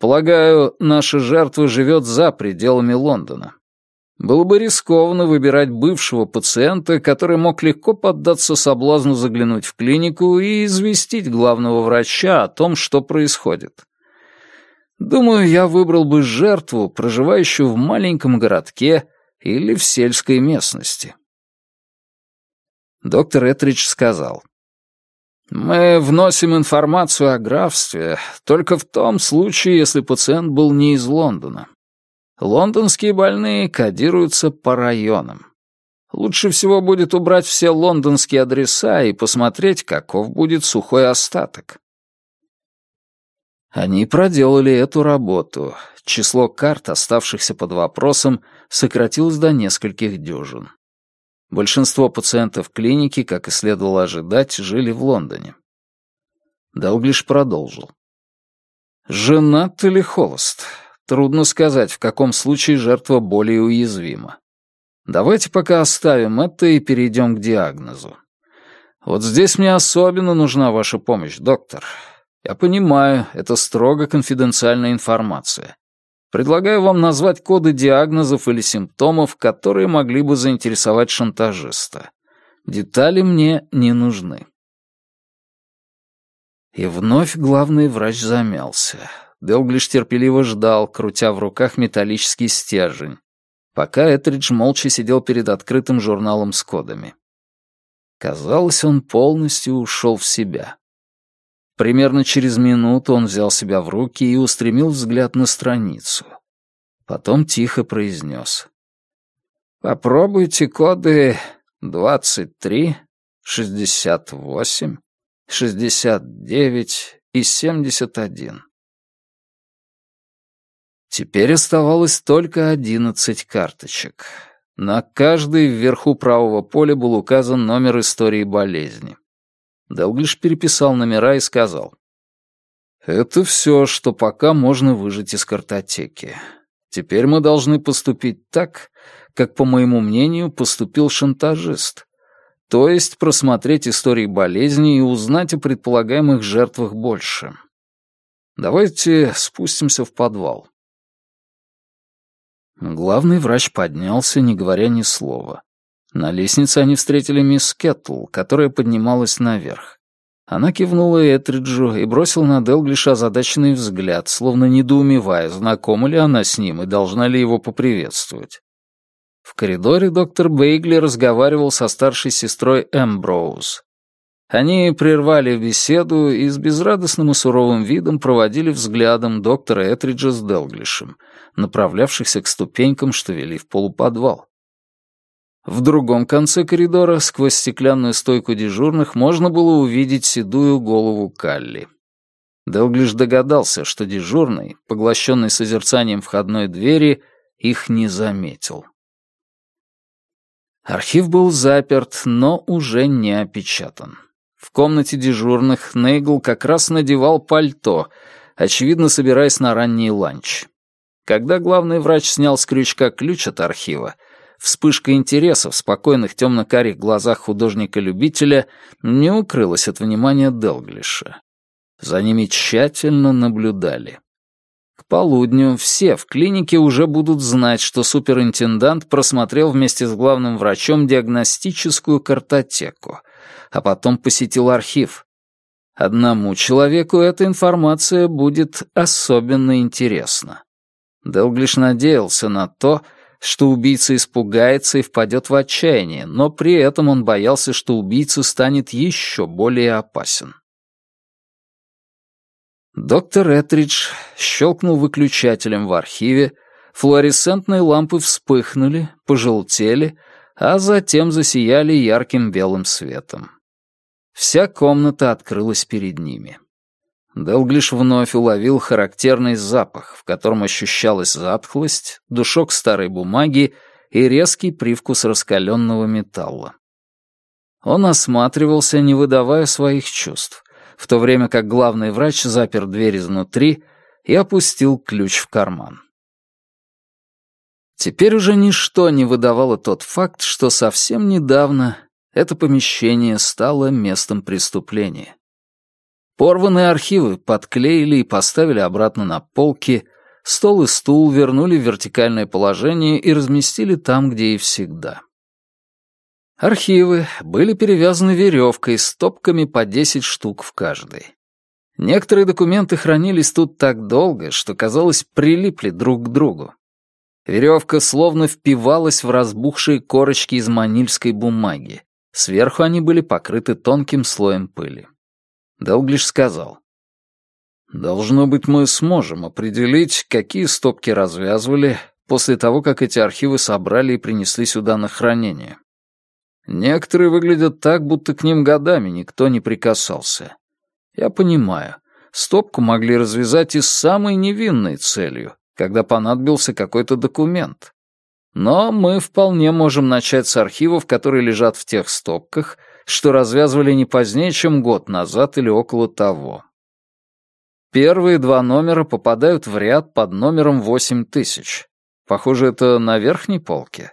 Полагаю, наша жертва живет за пределами Лондона. Было бы рискованно выбирать бывшего пациента, который мог легко поддаться соблазну заглянуть в клинику и известить главного врача о том, что происходит. Думаю, я выбрал бы жертву, проживающую в маленьком городке или в сельской местности. Доктор Этридж сказал, «Мы вносим информацию о графстве только в том случае, если пациент был не из Лондона. Лондонские больные кодируются по районам. Лучше всего будет убрать все лондонские адреса и посмотреть, каков будет сухой остаток. Они проделали эту работу. Число карт, оставшихся под вопросом, сократилось до нескольких дюжин. Большинство пациентов клиники, как и следовало ожидать, жили в Лондоне. Далглиш продолжил. «Женат или холост? Трудно сказать, в каком случае жертва более уязвима. Давайте пока оставим это и перейдем к диагнозу. Вот здесь мне особенно нужна ваша помощь, доктор. Я понимаю, это строго конфиденциальная информация. Предлагаю вам назвать коды диагнозов или симптомов, которые могли бы заинтересовать шантажиста. Детали мне не нужны. И вновь главный врач замялся. Делглиш терпеливо ждал, крутя в руках металлический стержень, пока Этридж молча сидел перед открытым журналом с кодами. Казалось, он полностью ушел в себя. Примерно через минуту он взял себя в руки и устремил взгляд на страницу. Потом тихо произнес. «Попробуйте коды 23, шестьдесят восемь, шестьдесят девять и семьдесят один. Теперь оставалось только одиннадцать карточек. На каждой вверху правого поля был указан номер истории болезни. Делглиш переписал номера и сказал. «Это все, что пока можно выжать из картотеки. Теперь мы должны поступить так, как, по моему мнению, поступил шантажист. То есть просмотреть истории болезни и узнать о предполагаемых жертвах больше. Давайте спустимся в подвал. Главный врач поднялся, не говоря ни слова. На лестнице они встретили мисс Кеттл, которая поднималась наверх. Она кивнула Этриджу и бросила на Делглиша озадаченный взгляд, словно недоумевая, знакома ли она с ним и должна ли его поприветствовать. В коридоре доктор Бейгли разговаривал со старшей сестрой Эмброуз. Они прервали беседу и с безрадостным и суровым видом проводили взглядом доктора Этриджа с Делглишем, направлявшихся к ступенькам, что вели в полуподвал. В другом конце коридора, сквозь стеклянную стойку дежурных, можно было увидеть седую голову Калли. Делглиш догадался, что дежурный, поглощенный созерцанием входной двери, их не заметил. Архив был заперт, но уже не опечатан. В комнате дежурных Нейгл как раз надевал пальто, очевидно, собираясь на ранний ланч. Когда главный врач снял с крючка ключ от архива, вспышка интереса в спокойных темно-карих глазах художника-любителя не укрылась от внимания Делглиша. За ними тщательно наблюдали. К полудню все в клинике уже будут знать, что суперинтендант просмотрел вместе с главным врачом диагностическую картотеку, а потом посетил архив. Одному человеку эта информация будет особенно интересна. Делглиш надеялся на то, что убийца испугается и впадет в отчаяние, но при этом он боялся, что убийца станет еще более опасен. Доктор Этридж щелкнул выключателем в архиве, флуоресцентные лампы вспыхнули, пожелтели, а затем засияли ярким белым светом. Вся комната открылась перед ними. Делглиш вновь уловил характерный запах, в котором ощущалась затхлость, душок старой бумаги и резкий привкус раскаленного металла. Он осматривался, не выдавая своих чувств, в то время как главный врач запер дверь изнутри и опустил ключ в карман. Теперь уже ничто не выдавало тот факт, что совсем недавно это помещение стало местом преступления. Порванные архивы подклеили и поставили обратно на полки, стол и стул вернули в вертикальное положение и разместили там, где и всегда. Архивы были перевязаны веревкой с топками по 10 штук в каждой. Некоторые документы хранились тут так долго, что, казалось, прилипли друг к другу. Веревка словно впивалась в разбухшие корочки из манильской бумаги. Сверху они были покрыты тонким слоем пыли. Делглиш сказал. «Должно быть, мы сможем определить, какие стопки развязывали после того, как эти архивы собрали и принесли сюда на хранение. Некоторые выглядят так, будто к ним годами никто не прикасался. Я понимаю, стопку могли развязать и с самой невинной целью, когда понадобился какой-то документ. Но мы вполне можем начать с архивов, которые лежат в тех стопках, что развязывали не позднее, чем год назад или около того. Первые два номера попадают в ряд под номером 8000. Похоже, это на верхней полке.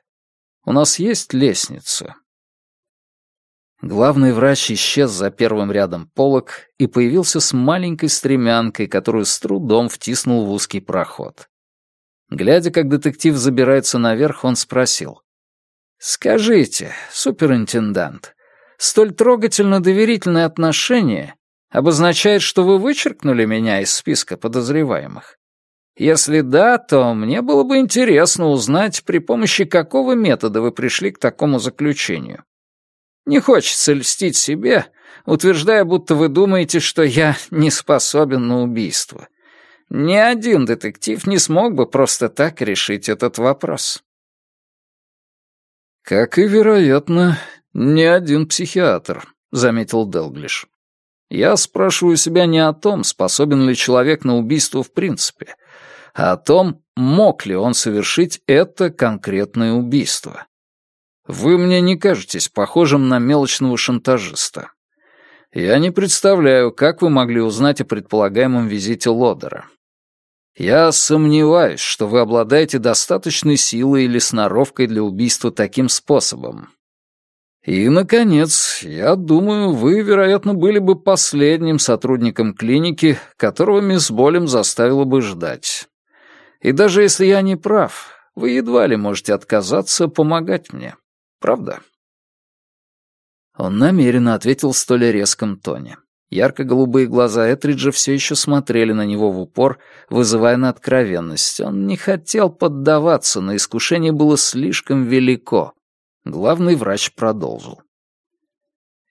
У нас есть лестница. Главный врач исчез за первым рядом полок и появился с маленькой стремянкой, которую с трудом втиснул в узкий проход. Глядя, как детектив забирается наверх, он спросил. «Скажите, суперинтендант, столь трогательно доверительное отношение обозначает, что вы вычеркнули меня из списка подозреваемых? Если да, то мне было бы интересно узнать, при помощи какого метода вы пришли к такому заключению. Не хочется льстить себе, утверждая, будто вы думаете, что я не способен на убийство. Ни один детектив не смог бы просто так решить этот вопрос. Как и, вероятно, «Не один психиатр», — заметил Делглиш. «Я спрашиваю себя не о том, способен ли человек на убийство в принципе, а о том, мог ли он совершить это конкретное убийство. Вы мне не кажетесь похожим на мелочного шантажиста. Я не представляю, как вы могли узнать о предполагаемом визите Лодера. Я сомневаюсь, что вы обладаете достаточной силой или сноровкой для убийства таким способом. И, наконец, я думаю, вы, вероятно, были бы последним сотрудником клиники, которого мисс Болем заставила бы ждать. И даже если я не прав, вы едва ли можете отказаться помогать мне. Правда?» Он намеренно ответил в столь резком тоне. Ярко-голубые глаза Этриджа все еще смотрели на него в упор, вызывая на откровенность. Он не хотел поддаваться, но искушение было слишком велико. Главный врач продолжил.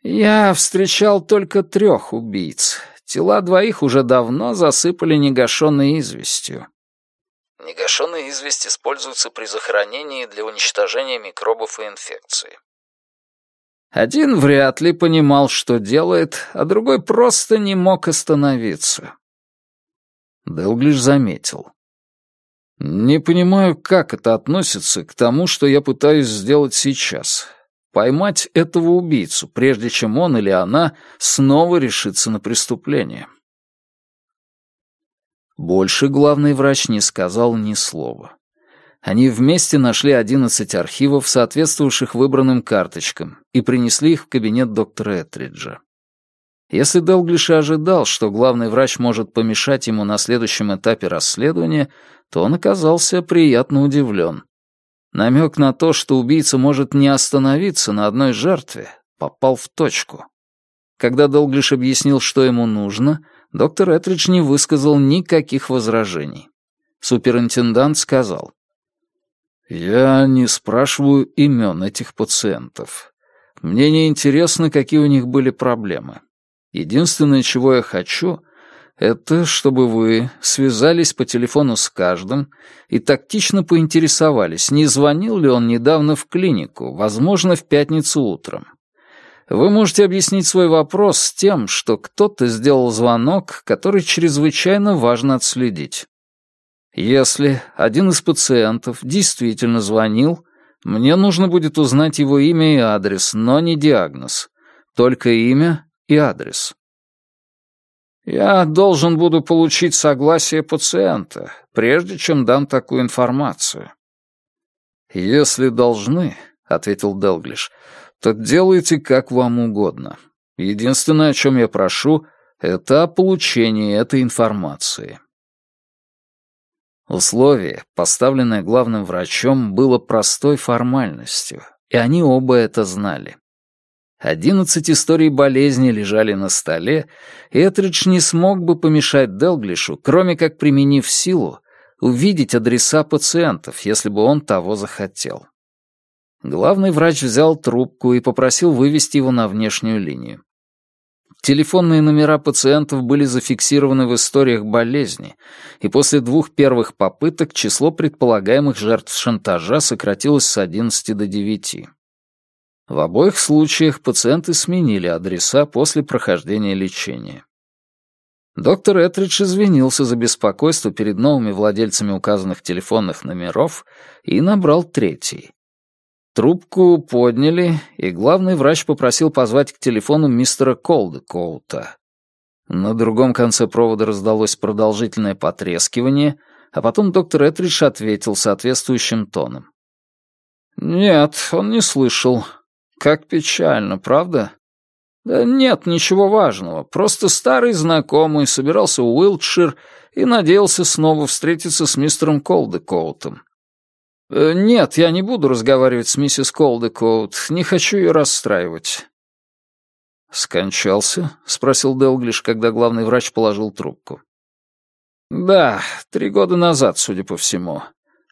«Я встречал только трех убийц. Тела двоих уже давно засыпали негашенной известью. Негашенная известь используется при захоронении для уничтожения микробов и инфекций. Один вряд ли понимал, что делает, а другой просто не мог остановиться. Делглиш заметил. «Не понимаю, как это относится к тому, что я пытаюсь сделать сейчас. Поймать этого убийцу, прежде чем он или она снова решится на преступление». Больше главный врач не сказал ни слова. Они вместе нашли одиннадцать архивов, соответствовавших выбранным карточкам, и принесли их в кабинет доктора Этриджа. Если Делглиш ожидал, что главный врач может помешать ему на следующем этапе расследования, то он оказался приятно удивлен. Намек на то, что убийца может не остановиться на одной жертве, попал в точку. Когда Делглиш объяснил, что ему нужно, доктор Этридж не высказал никаких возражений. Суперинтендант сказал, «Я не спрашиваю имен этих пациентов. Мне не интересно, какие у них были проблемы. Единственное, чего я хочу, это чтобы вы связались по телефону с каждым и тактично поинтересовались, не звонил ли он недавно в клинику, возможно, в пятницу утром. Вы можете объяснить свой вопрос тем, что кто-то сделал звонок, который чрезвычайно важно отследить. Если один из пациентов действительно звонил, мне нужно будет узнать его имя и адрес, но не диагноз. Только имя и адрес. Я должен буду получить согласие пациента, прежде чем дам такую информацию. Если должны, — ответил Делглиш, так делайте как вам угодно. Единственное, о чем я прошу, это о получении этой информации. Условие, поставленное главным врачом, было простой формальностью, и они оба это знали. Одиннадцать историй болезни лежали на столе, и Этридж не смог бы помешать Делглишу, кроме как применив силу, увидеть адреса пациентов, если бы он того захотел. Главный врач взял трубку и попросил вывести его на внешнюю линию. Телефонные номера пациентов были зафиксированы в историях болезни, и после двух первых попыток число предполагаемых жертв шантажа сократилось с 11 до 9. В обоих случаях пациенты сменили адреса после прохождения лечения. Доктор Этридж извинился за беспокойство перед новыми владельцами указанных телефонных номеров и набрал третий. Трубку подняли, и главный врач попросил позвать к телефону мистера Колдекоута. На другом конце провода раздалось продолжительное потрескивание, а потом доктор Этридж ответил соответствующим тоном. «Нет, он не слышал. Как печально, правда?» «Да нет, ничего важного. Просто старый знакомый собирался в Уилтшир и надеялся снова встретиться с мистером Колдекоутом. Э, «Нет, я не буду разговаривать с миссис Колдекоут. Не хочу ее расстраивать». «Скончался?» — спросил Делглиш, когда главный врач положил трубку. «Да, три года назад, судя по всему.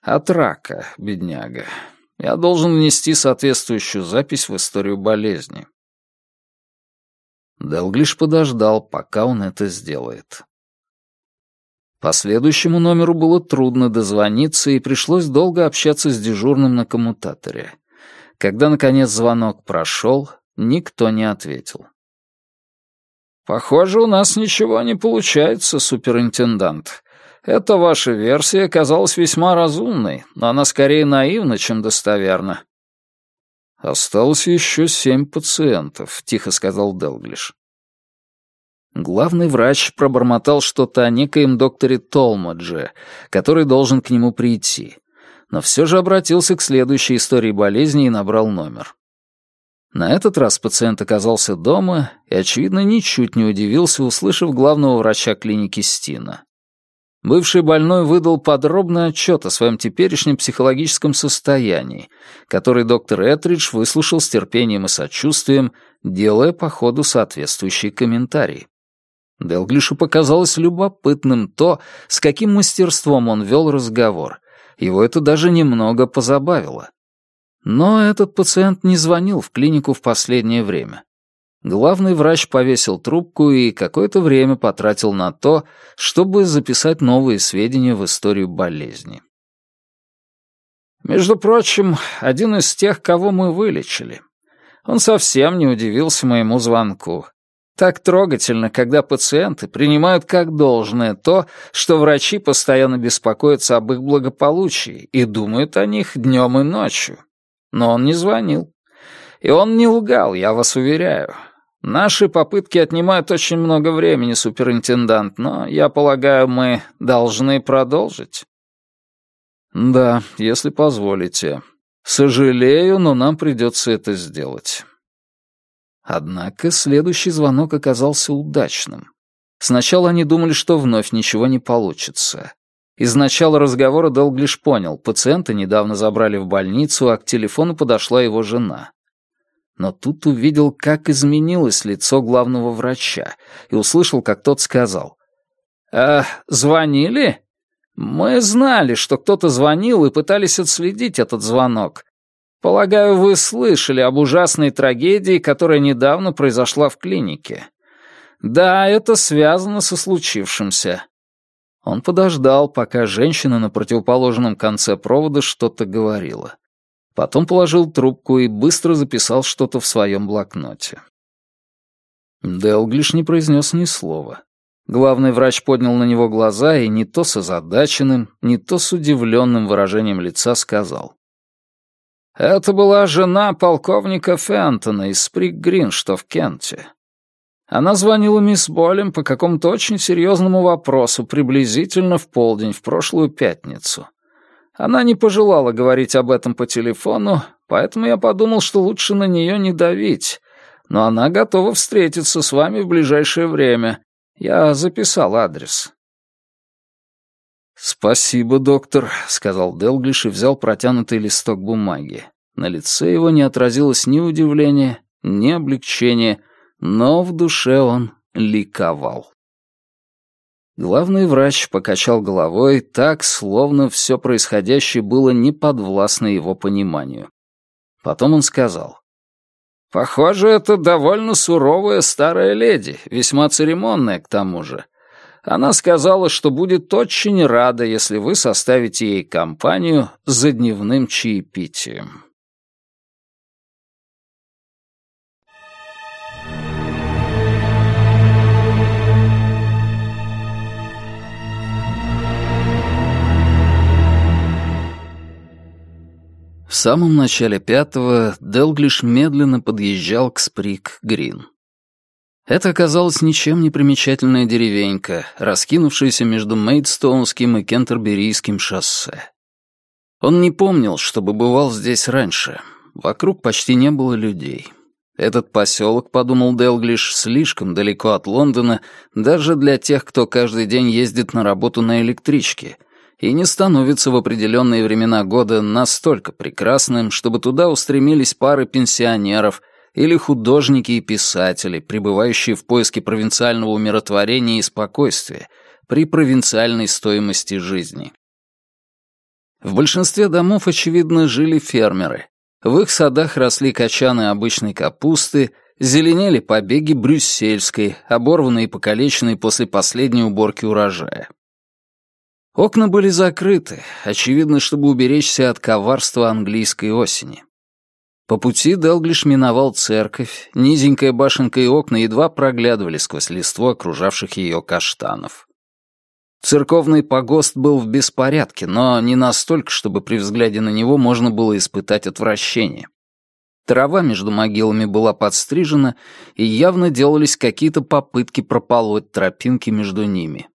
От рака, бедняга. Я должен внести соответствующую запись в историю болезни». Делглиш подождал, пока он это сделает. По следующему номеру было трудно дозвониться, и пришлось долго общаться с дежурным на коммутаторе. Когда, наконец, звонок прошел, никто не ответил. «Похоже, у нас ничего не получается, суперинтендант. Эта ваша версия казалась весьма разумной, но она скорее наивна, чем достоверна». «Осталось еще семь пациентов», — тихо сказал Делглиш. Главный врач пробормотал что-то о некоем докторе Толмадже, который должен к нему прийти, но все же обратился к следующей истории болезни и набрал номер. На этот раз пациент оказался дома и, очевидно, ничуть не удивился, услышав главного врача клиники Стина. Бывший больной выдал подробный отчет о своем теперешнем психологическом состоянии, который доктор Этридж выслушал с терпением и сочувствием, делая по ходу соответствующие комментарии. Делглишу показалось любопытным то, с каким мастерством он вел разговор. Его это даже немного позабавило. Но этот пациент не звонил в клинику в последнее время. Главный врач повесил трубку и какое-то время потратил на то, чтобы записать новые сведения в историю болезни. «Между прочим, один из тех, кого мы вылечили. Он совсем не удивился моему звонку. Так трогательно, когда пациенты принимают как должное то, что врачи постоянно беспокоятся об их благополучии и думают о них днем и ночью. Но он не звонил. И он не лгал, я вас уверяю. Наши попытки отнимают очень много времени, суперинтендант, но, я полагаю, мы должны продолжить. Да, если позволите. Сожалею, но нам придется это сделать. Однако следующий звонок оказался удачным. Сначала они думали, что вновь ничего не получится. Из начала разговора Делглиш понял, пациента недавно забрали в больницу, а к телефону подошла его жена. Но тут увидел, как изменилось лицо главного врача, и услышал, как тот сказал. «Э, звонили? Мы знали, что кто-то звонил и пытались отследить этот звонок. Полагаю, вы слышали об ужасной трагедии, которая недавно произошла в клинике. Да, это связано со случившимся. Он подождал, пока женщина на противоположном конце провода что-то говорила. Потом положил трубку и быстро записал что-то в своем блокноте. Делглиш не произнес ни слова. Главный врач поднял на него глаза и не то с озадаченным, не то с удивленным выражением лица сказал. «Это была жена полковника Фентона из Сприк-Грин, что в Кенте. Она звонила мисс Болем по какому-то очень серьезному вопросу приблизительно в полдень в прошлую пятницу. Она не пожелала говорить об этом по телефону, поэтому я подумал, что лучше на нее не давить. Но она готова встретиться с вами в ближайшее время. Я записал адрес». «Спасибо, доктор», — сказал Делглиш и взял протянутый листок бумаги. На лице его не отразилось ни удивления, ни облегчения, но в душе он ликовал. Главный врач покачал головой так, словно все происходящее было не подвластно его пониманию. Потом он сказал. «Похоже, это довольно суровая старая леди, весьма церемонная к тому же. Она сказала, что будет очень рада, если вы составите ей компанию за дневным чаепитием». В самом начале пятого Делглиш медленно подъезжал к Сприк-Грин. Это оказалась ничем не примечательная деревенька, раскинувшаяся между Мейдстоунским и Кентерберийским шоссе. Он не помнил, чтобы бывал здесь раньше. Вокруг почти не было людей. Этот поселок, подумал Делглиш, слишком далеко от Лондона даже для тех, кто каждый день ездит на работу на электричке — и не становится в определенные времена года настолько прекрасным, чтобы туда устремились пары пенсионеров или художники и писатели, пребывающие в поиске провинциального умиротворения и спокойствия при провинциальной стоимости жизни. В большинстве домов, очевидно, жили фермеры. В их садах росли качаны обычной капусты, зеленели побеги брюссельской, оборванные и покалеченные после последней уборки урожая. Окна были закрыты, очевидно, чтобы уберечься от коварства английской осени. По пути Делглиш миновал церковь, низенькая башенка и окна едва проглядывали сквозь листву окружавших ее каштанов. Церковный погост был в беспорядке, но не настолько, чтобы при взгляде на него можно было испытать отвращение. Трава между могилами была подстрижена, и явно делались какие-то попытки прополоть тропинки между ними.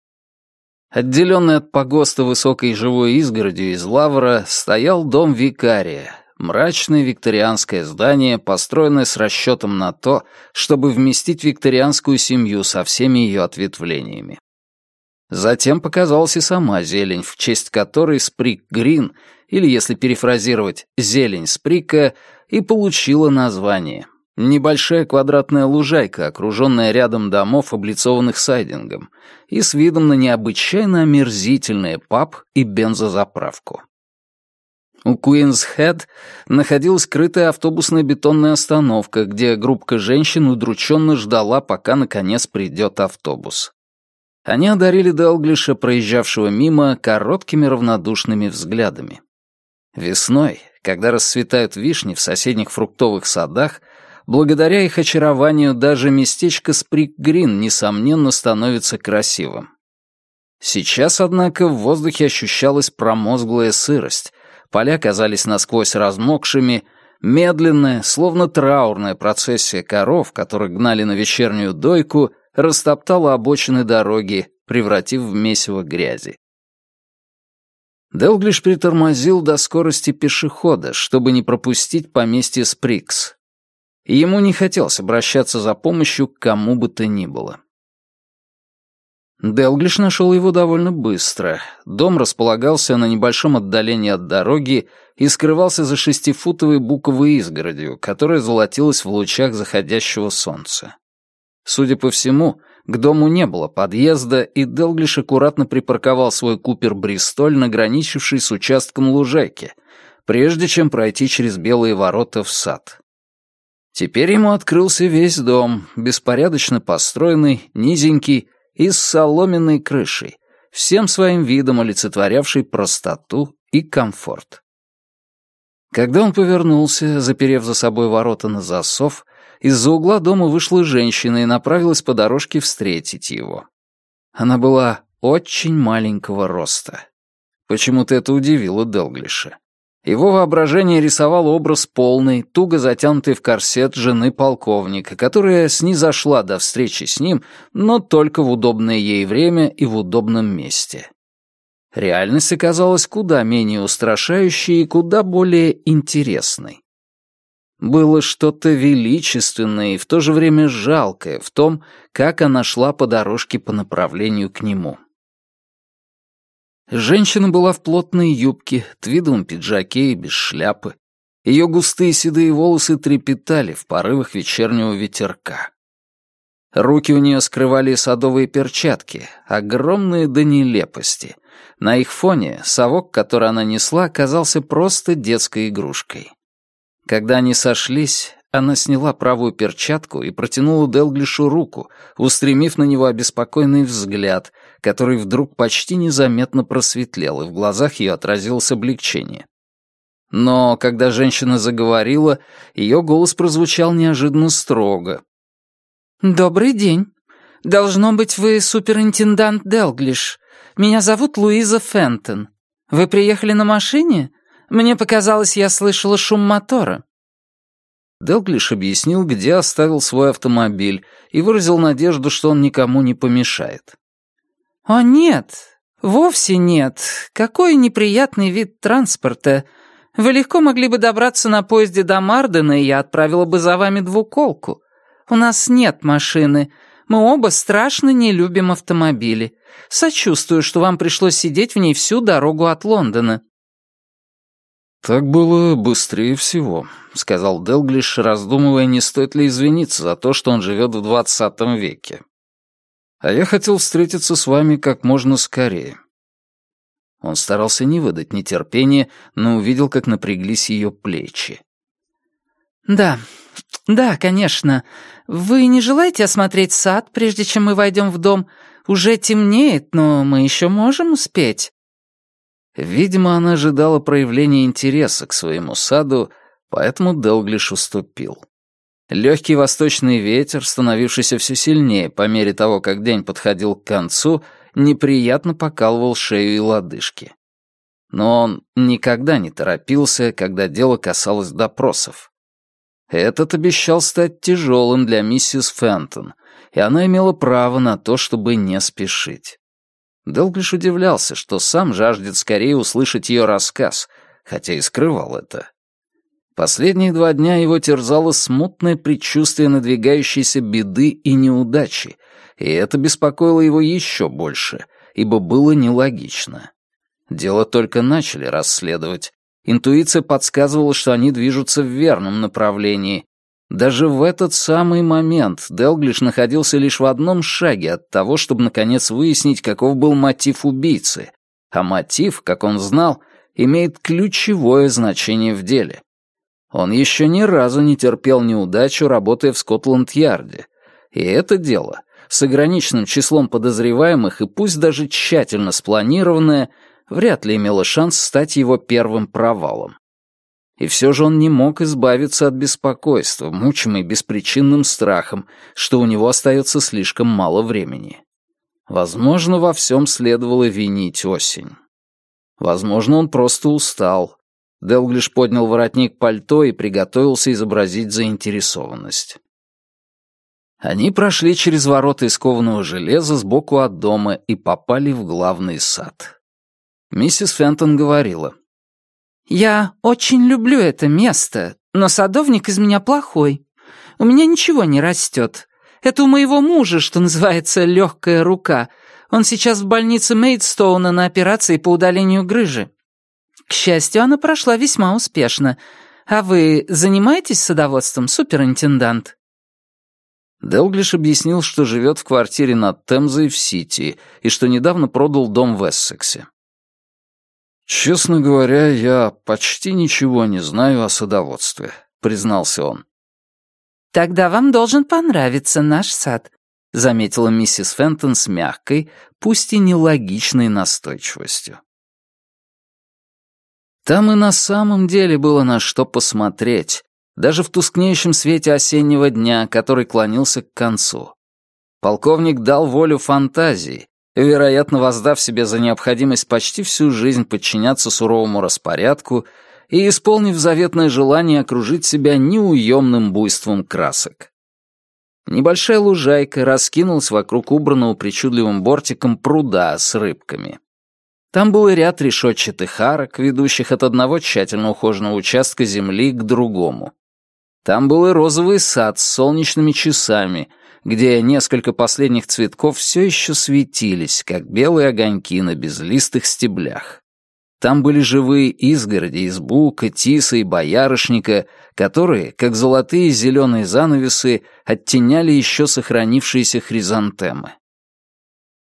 Отделенный от погоста высокой живой изгородью из лавра стоял дом викария, мрачное викторианское здание, построенное с расчетом на то, чтобы вместить викторианскую семью со всеми ее ответвлениями. Затем показалась и сама зелень, в честь которой Сприк Грин, или, если перефразировать, зелень Сприка, и получила название. Небольшая квадратная лужайка, окруженная рядом домов, облицованных сайдингом, и с видом на необычайно омерзительные паб и бензозаправку. У Куинс-Хед находилась скрытая автобусная бетонная остановка, где группка женщин удрученно ждала, пока наконец придет автобус. Они одарили Делглиша, проезжавшего мимо, короткими равнодушными взглядами. Весной, когда расцветают вишни в соседних фруктовых садах, благодаря их очарованию даже местечко Сприк-Грин, несомненно, становится красивым. Сейчас, однако, в воздухе ощущалась промозглая сырость, поля казались насквозь размокшими, медленная, словно траурная процессия коров, которых гнали на вечернюю дойку, растоптала обочины дороги, превратив в месиво грязи. Делглиш притормозил до скорости пешехода, чтобы не пропустить поместье Сприкс. И ему не хотелось обращаться за помощью к кому бы то ни было. Делглиш нашел его довольно быстро. Дом располагался на небольшом отдалении от дороги и скрывался за шестифутовой буковой изгородью, которая золотилась в лучах заходящего солнца. Судя по всему, к дому не было подъезда, и Делглиш аккуратно припарковал свой Купер Бристоль на граничивший с участком лужайки, прежде чем пройти через белые ворота в сад. Теперь ему открылся весь дом, беспорядочно построенный, низенький и с соломенной крышей, всем своим видом олицетворявший простоту и комфорт. Когда он повернулся, заперев за собой ворота на засов, из-за угла дома вышла женщина и направилась по дорожке встретить его. Она была очень маленького роста. Почему-то это удивило Делглиша. Его воображение рисовало образ полной, туго затянутой в корсет жены полковника, которая снизошла до встречи с ним, но только в удобное ей время и в удобном месте. Реальность оказалась куда менее устрашающей и куда более интересной. Было что-то величественное и в то же время жалкое в том, как она шла по дорожке по направлению к нему. Женщина была в плотной юбке, твидовом пиджаке и без шляпы. Ее густые седые волосы трепетали в порывах вечернего ветерка. Руки у нее скрывали садовые перчатки, огромные до нелепости. На их фоне совок, который она несла, казался просто детской игрушкой. Когда они сошлись, она сняла правую перчатку и протянула Делглишу руку, устремив на него обеспокоенный взгляд, который вдруг почти незаметно просветлел, и в глазах ее отразилось облегчение. Но когда женщина заговорила, ее голос прозвучал неожиданно строго. «Добрый день. Должно быть, вы суперинтендант Делглиш. Меня зовут Луиза Фентон. Вы приехали на машине? Мне показалось, я слышала шум мотора». Делглиш объяснил, где оставил свой автомобиль, и выразил надежду, что он никому не помешает. «О, нет, вовсе нет. Какой неприятный вид транспорта. Вы легко могли бы добраться на поезде до Мардена, и я отправила бы за вами двуколку. У нас нет машины. Мы оба страшно не любим автомобили. Сочувствую, что вам пришлось сидеть в ней всю дорогу от Лондона. «Так было быстрее всего», — сказал Делглиш, раздумывая, не стоит ли извиниться за то, что он живет в двадцатом веке. «А я хотел встретиться с вами как можно скорее». Он старался не выдать нетерпения, но увидел, как напряглись ее плечи. «Да, да, конечно. Вы не желаете осмотреть сад, прежде чем мы войдем в дом? Уже темнеет, но мы еще можем успеть». Видимо, она ожидала проявления интереса к своему саду, Поэтому Делглиш уступил. Легкий восточный ветер, становившийся все сильнее по мере того, как день подходил к концу, неприятно покалывал шею и лодыжки. Но он никогда не торопился, когда дело касалось допросов. Этот обещал стать тяжелым для миссис Фентон, и она имела право на то, чтобы не спешить. Делглиш удивлялся, что сам жаждет скорее услышать ее рассказ, хотя и скрывал это. Последние два дня его терзало смутное предчувствие надвигающейся беды и неудачи, и это беспокоило его еще больше, ибо было нелогично. Дело только начали расследовать. Интуиция подсказывала, что они движутся в верном направлении. Даже в этот самый момент Делглиш находился лишь в одном шаге от того, чтобы наконец выяснить, каков был мотив убийцы. А мотив, как он знал, имеет ключевое значение в деле. Он еще ни разу не терпел неудачу, работая в Скотланд-Ярде. И это дело, с ограниченным числом подозреваемых и пусть даже тщательно спланированное, вряд ли имело шанс стать его первым провалом. И все же он не мог избавиться от беспокойства, мучимый беспричинным страхом, что у него остается слишком мало времени. Возможно, во всем следовало винить осень. Возможно, он просто устал. Делглиш поднял воротник пальто и приготовился изобразить заинтересованность. Они прошли через ворота из кованого железа сбоку от дома и попали в главный сад. Миссис Фентон говорила. «Я очень люблю это место, но садовник из меня плохой. У меня ничего не растет. Это у моего мужа, что называется, легкая рука. Он сейчас в больнице Мейдстоуна на операции по удалению грыжи. К счастью, она прошла весьма успешно. А вы занимаетесь садоводством, суперинтендант?» Делглиш объяснил, что живет в квартире над Темзой в Сити и что недавно продал дом в Эссексе. «Честно говоря, я почти ничего не знаю о садоводстве», — признался он. «Тогда вам должен понравиться наш сад», — заметила миссис Фентон с мягкой, пусть и нелогичной настойчивостью. Там и на самом деле было на что посмотреть, даже в тускнеющем свете осеннего дня, который клонился к концу. Полковник дал волю фантазии, вероятно, воздав себе за необходимость почти всю жизнь подчиняться суровому распорядку и исполнив заветное желание окружить себя неуемным буйством красок. Небольшая лужайка раскинулась вокруг убранного причудливым бортиком пруда с рыбками. Там был и ряд решетчатых арок, ведущих от одного тщательно ухоженного участка земли к другому. Там был и розовый сад с солнечными часами, где несколько последних цветков все еще светились, как белые огоньки на безлистых стеблях. Там были живые изгороди из бука, тиса и боярышника, которые, как золотые зеленые занавесы, оттеняли еще сохранившиеся хризантемы.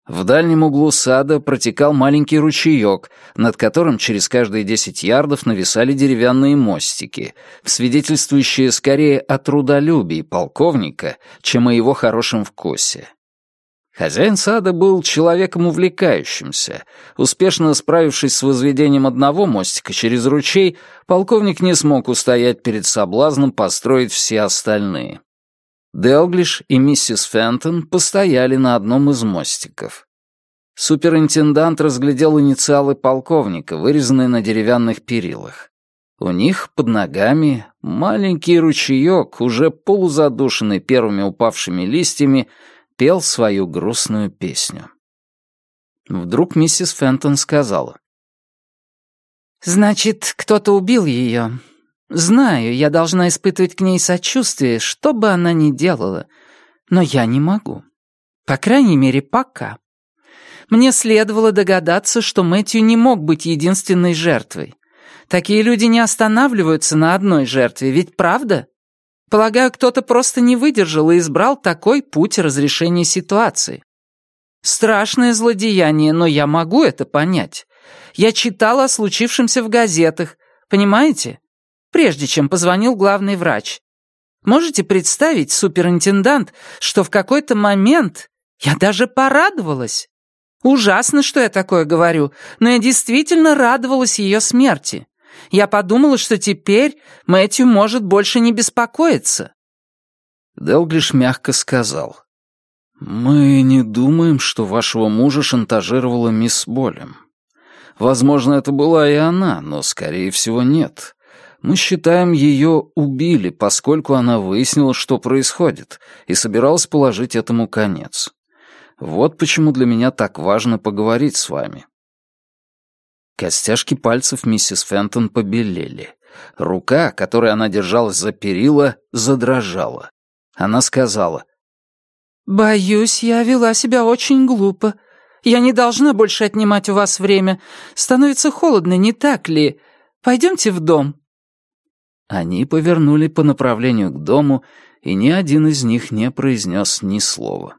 В дальнем углу сада протекал маленький ручеек, над которым через каждые десять ярдов нависали деревянные мостики, свидетельствующие скорее о трудолюбии полковника, чем о его хорошем вкусе. Хозяин сада был человеком увлекающимся. Успешно справившись с возведением одного мостика через ручей, полковник не смог устоять перед соблазном построить все остальные. Делглиш и миссис Фентон постояли на одном из мостиков. Суперинтендант разглядел инициалы полковника, вырезанные на деревянных перилах. У них под ногами маленький ручеек, уже полузадушенный первыми упавшими листьями, пел свою грустную песню. Вдруг миссис Фентон сказала. «Значит, кто-то убил ее. Знаю, я должна испытывать к ней сочувствие, что бы она ни делала, но я не могу. По крайней мере, пока. Мне следовало догадаться, что Мэтью не мог быть единственной жертвой. Такие люди не останавливаются на одной жертве, ведь правда? Полагаю, кто-то просто не выдержал и избрал такой путь разрешения ситуации. Страшное злодеяние, но я могу это понять. Я читала о случившемся в газетах, понимаете? Прежде чем позвонил главный врач. Можете представить, суперинтендант, что в какой-то момент я даже порадовалась? Ужасно, что я такое говорю, но я действительно радовалась ее смерти. Я подумала, что теперь Мэтью может больше не беспокоиться». Делглиш мягко сказал. «Мы не думаем, что вашего мужа шантажировала мисс Болем. Возможно, это была и она, но, скорее всего, нет. Мы считаем, ее убили, поскольку она выяснила, что происходит, и собиралась положить этому конец. Вот почему для меня так важно поговорить с вами». Костяшки пальцев миссис Фентон побелели. Рука, которой она держалась за перила, задрожала. Она сказала, «Боюсь, я вела себя очень глупо. Я не должна больше отнимать у вас время. Становится холодно, не так ли? Пойдемте в дом». Они повернули по направлению к дому, и ни один из них не произнес ни слова.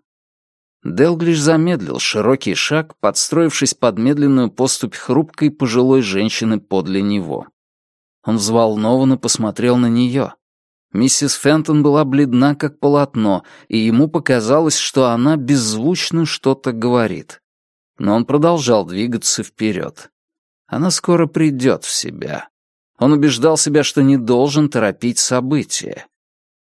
Делглиш замедлил широкий шаг, подстроившись под медленную поступь хрупкой пожилой женщины подле него. Он взволнованно посмотрел на нее. Миссис Фентон была бледна, как полотно, и ему показалось, что она беззвучно что-то говорит. Но он продолжал двигаться вперед. Она скоро придет в себя. Он убеждал себя, что не должен торопить события.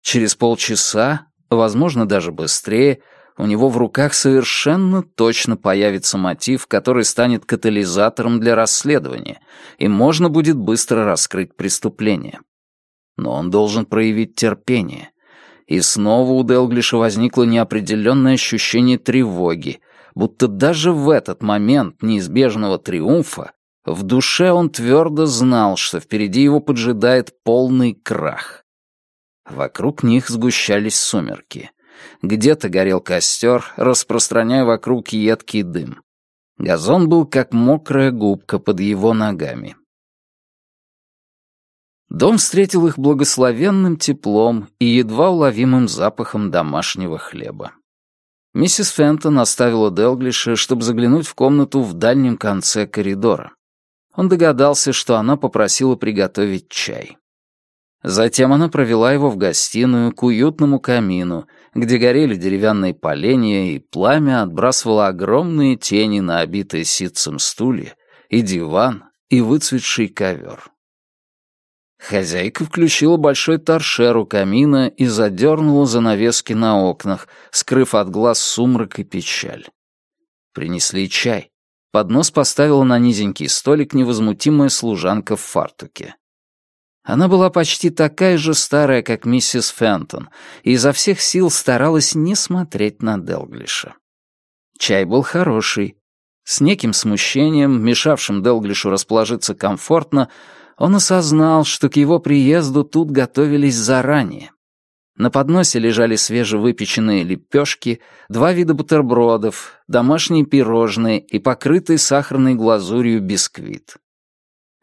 Через полчаса, возможно, даже быстрее, у него в руках совершенно точно появится мотив, который станет катализатором для расследования, и можно будет быстро раскрыть преступление но он должен проявить терпение. И снова у Делглиша возникло неопределенное ощущение тревоги, будто даже в этот момент неизбежного триумфа в душе он твердо знал, что впереди его поджидает полный крах. Вокруг них сгущались сумерки. Где-то горел костер, распространяя вокруг едкий дым. Газон был как мокрая губка под его ногами. Дом встретил их благословенным теплом и едва уловимым запахом домашнего хлеба. Миссис Фентон оставила Делглиша, чтобы заглянуть в комнату в дальнем конце коридора. Он догадался, что она попросила приготовить чай. Затем она провела его в гостиную к уютному камину, где горели деревянные поленья, и пламя отбрасывало огромные тени на обитые ситцем стулья, и диван, и выцветший ковер. Хозяйка включила большой торшер у камина и задернула занавески на окнах, скрыв от глаз сумрак и печаль. Принесли чай. Поднос поставила на низенький столик невозмутимая служанка в фартуке. Она была почти такая же старая, как миссис Фентон, и изо всех сил старалась не смотреть на Делглиша. Чай был хороший. С неким смущением, мешавшим Делглишу расположиться комфортно, он осознал, что к его приезду тут готовились заранее. На подносе лежали свежевыпеченные лепешки, два вида бутербродов, домашние пирожные и покрытый сахарной глазурью бисквит.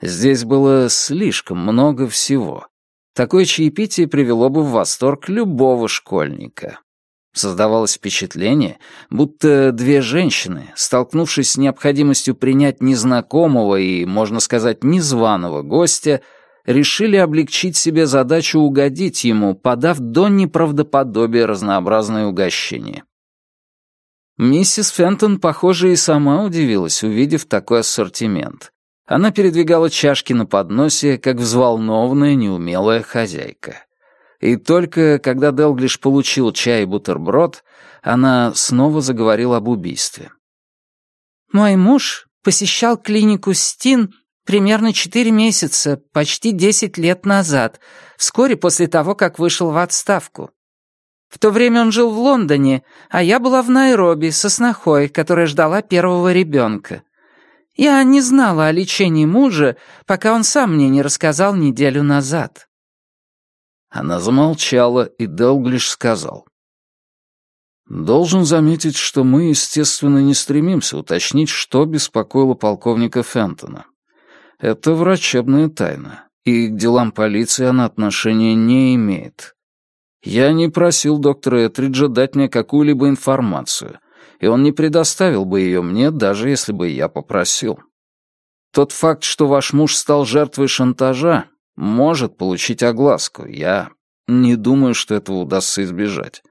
Здесь было слишком много всего. Такое чаепитие привело бы в восторг любого школьника. Создавалось впечатление, будто две женщины, столкнувшись с необходимостью принять незнакомого и, можно сказать, незваного гостя, решили облегчить себе задачу угодить ему, подав до неправдоподобия разнообразные угощения. Миссис Фентон, похоже, и сама удивилась, увидев такой ассортимент. Она передвигала чашки на подносе, как взволнованная, неумелая хозяйка. И только когда Делглиш получил чай и бутерброд, она снова заговорила об убийстве. «Мой муж посещал клинику Стин примерно четыре месяца, почти десять лет назад, вскоре после того, как вышел в отставку. В то время он жил в Лондоне, а я была в Найроби со снохой, которая ждала первого ребенка. Я не знала о лечении мужа, пока он сам мне не рассказал неделю назад. Она замолчала, и Делглиш сказал. «Должен заметить, что мы, естественно, не стремимся уточнить, что беспокоило полковника Фентона. Это врачебная тайна, и к делам полиции она отношения не имеет. Я не просил доктора Этриджа дать мне какую-либо информацию, и он не предоставил бы ее мне, даже если бы я попросил. Тот факт, что ваш муж стал жертвой шантажа, может получить огласку. Я не думаю, что этого удастся избежать.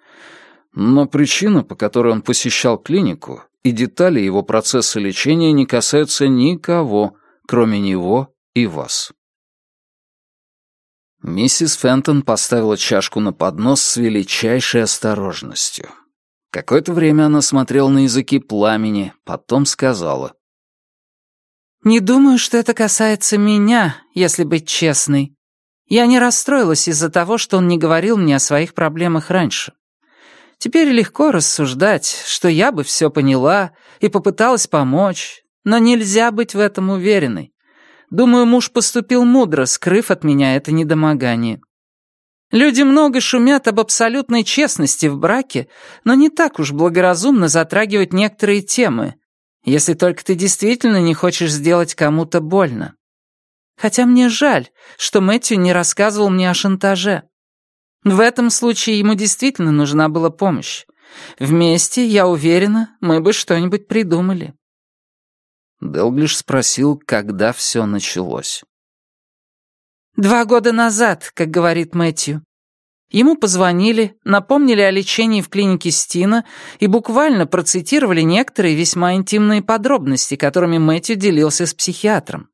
Но причина, по которой он посещал клинику, и детали его процесса лечения не касаются никого, кроме него и вас. Миссис Фентон поставила чашку на поднос с величайшей осторожностью. Какое-то время она смотрела на языки пламени, потом сказала. «Не думаю, что это касается меня, если быть честной. Я не расстроилась из-за того, что он не говорил мне о своих проблемах раньше. Теперь легко рассуждать, что я бы все поняла и попыталась помочь, но нельзя быть в этом уверенной. Думаю, муж поступил мудро, скрыв от меня это недомогание. Люди много шумят об абсолютной честности в браке, но не так уж благоразумно затрагивать некоторые темы, если только ты действительно не хочешь сделать кому-то больно. Хотя мне жаль, что Мэтью не рассказывал мне о шантаже. В этом случае ему действительно нужна была помощь. Вместе, я уверена, мы бы что-нибудь придумали. Делглиш спросил, когда все началось. «Два года назад, как говорит Мэтью. Ему позвонили, напомнили о лечении в клинике Стина и буквально процитировали некоторые весьма интимные подробности, которыми Мэтью делился с психиатром.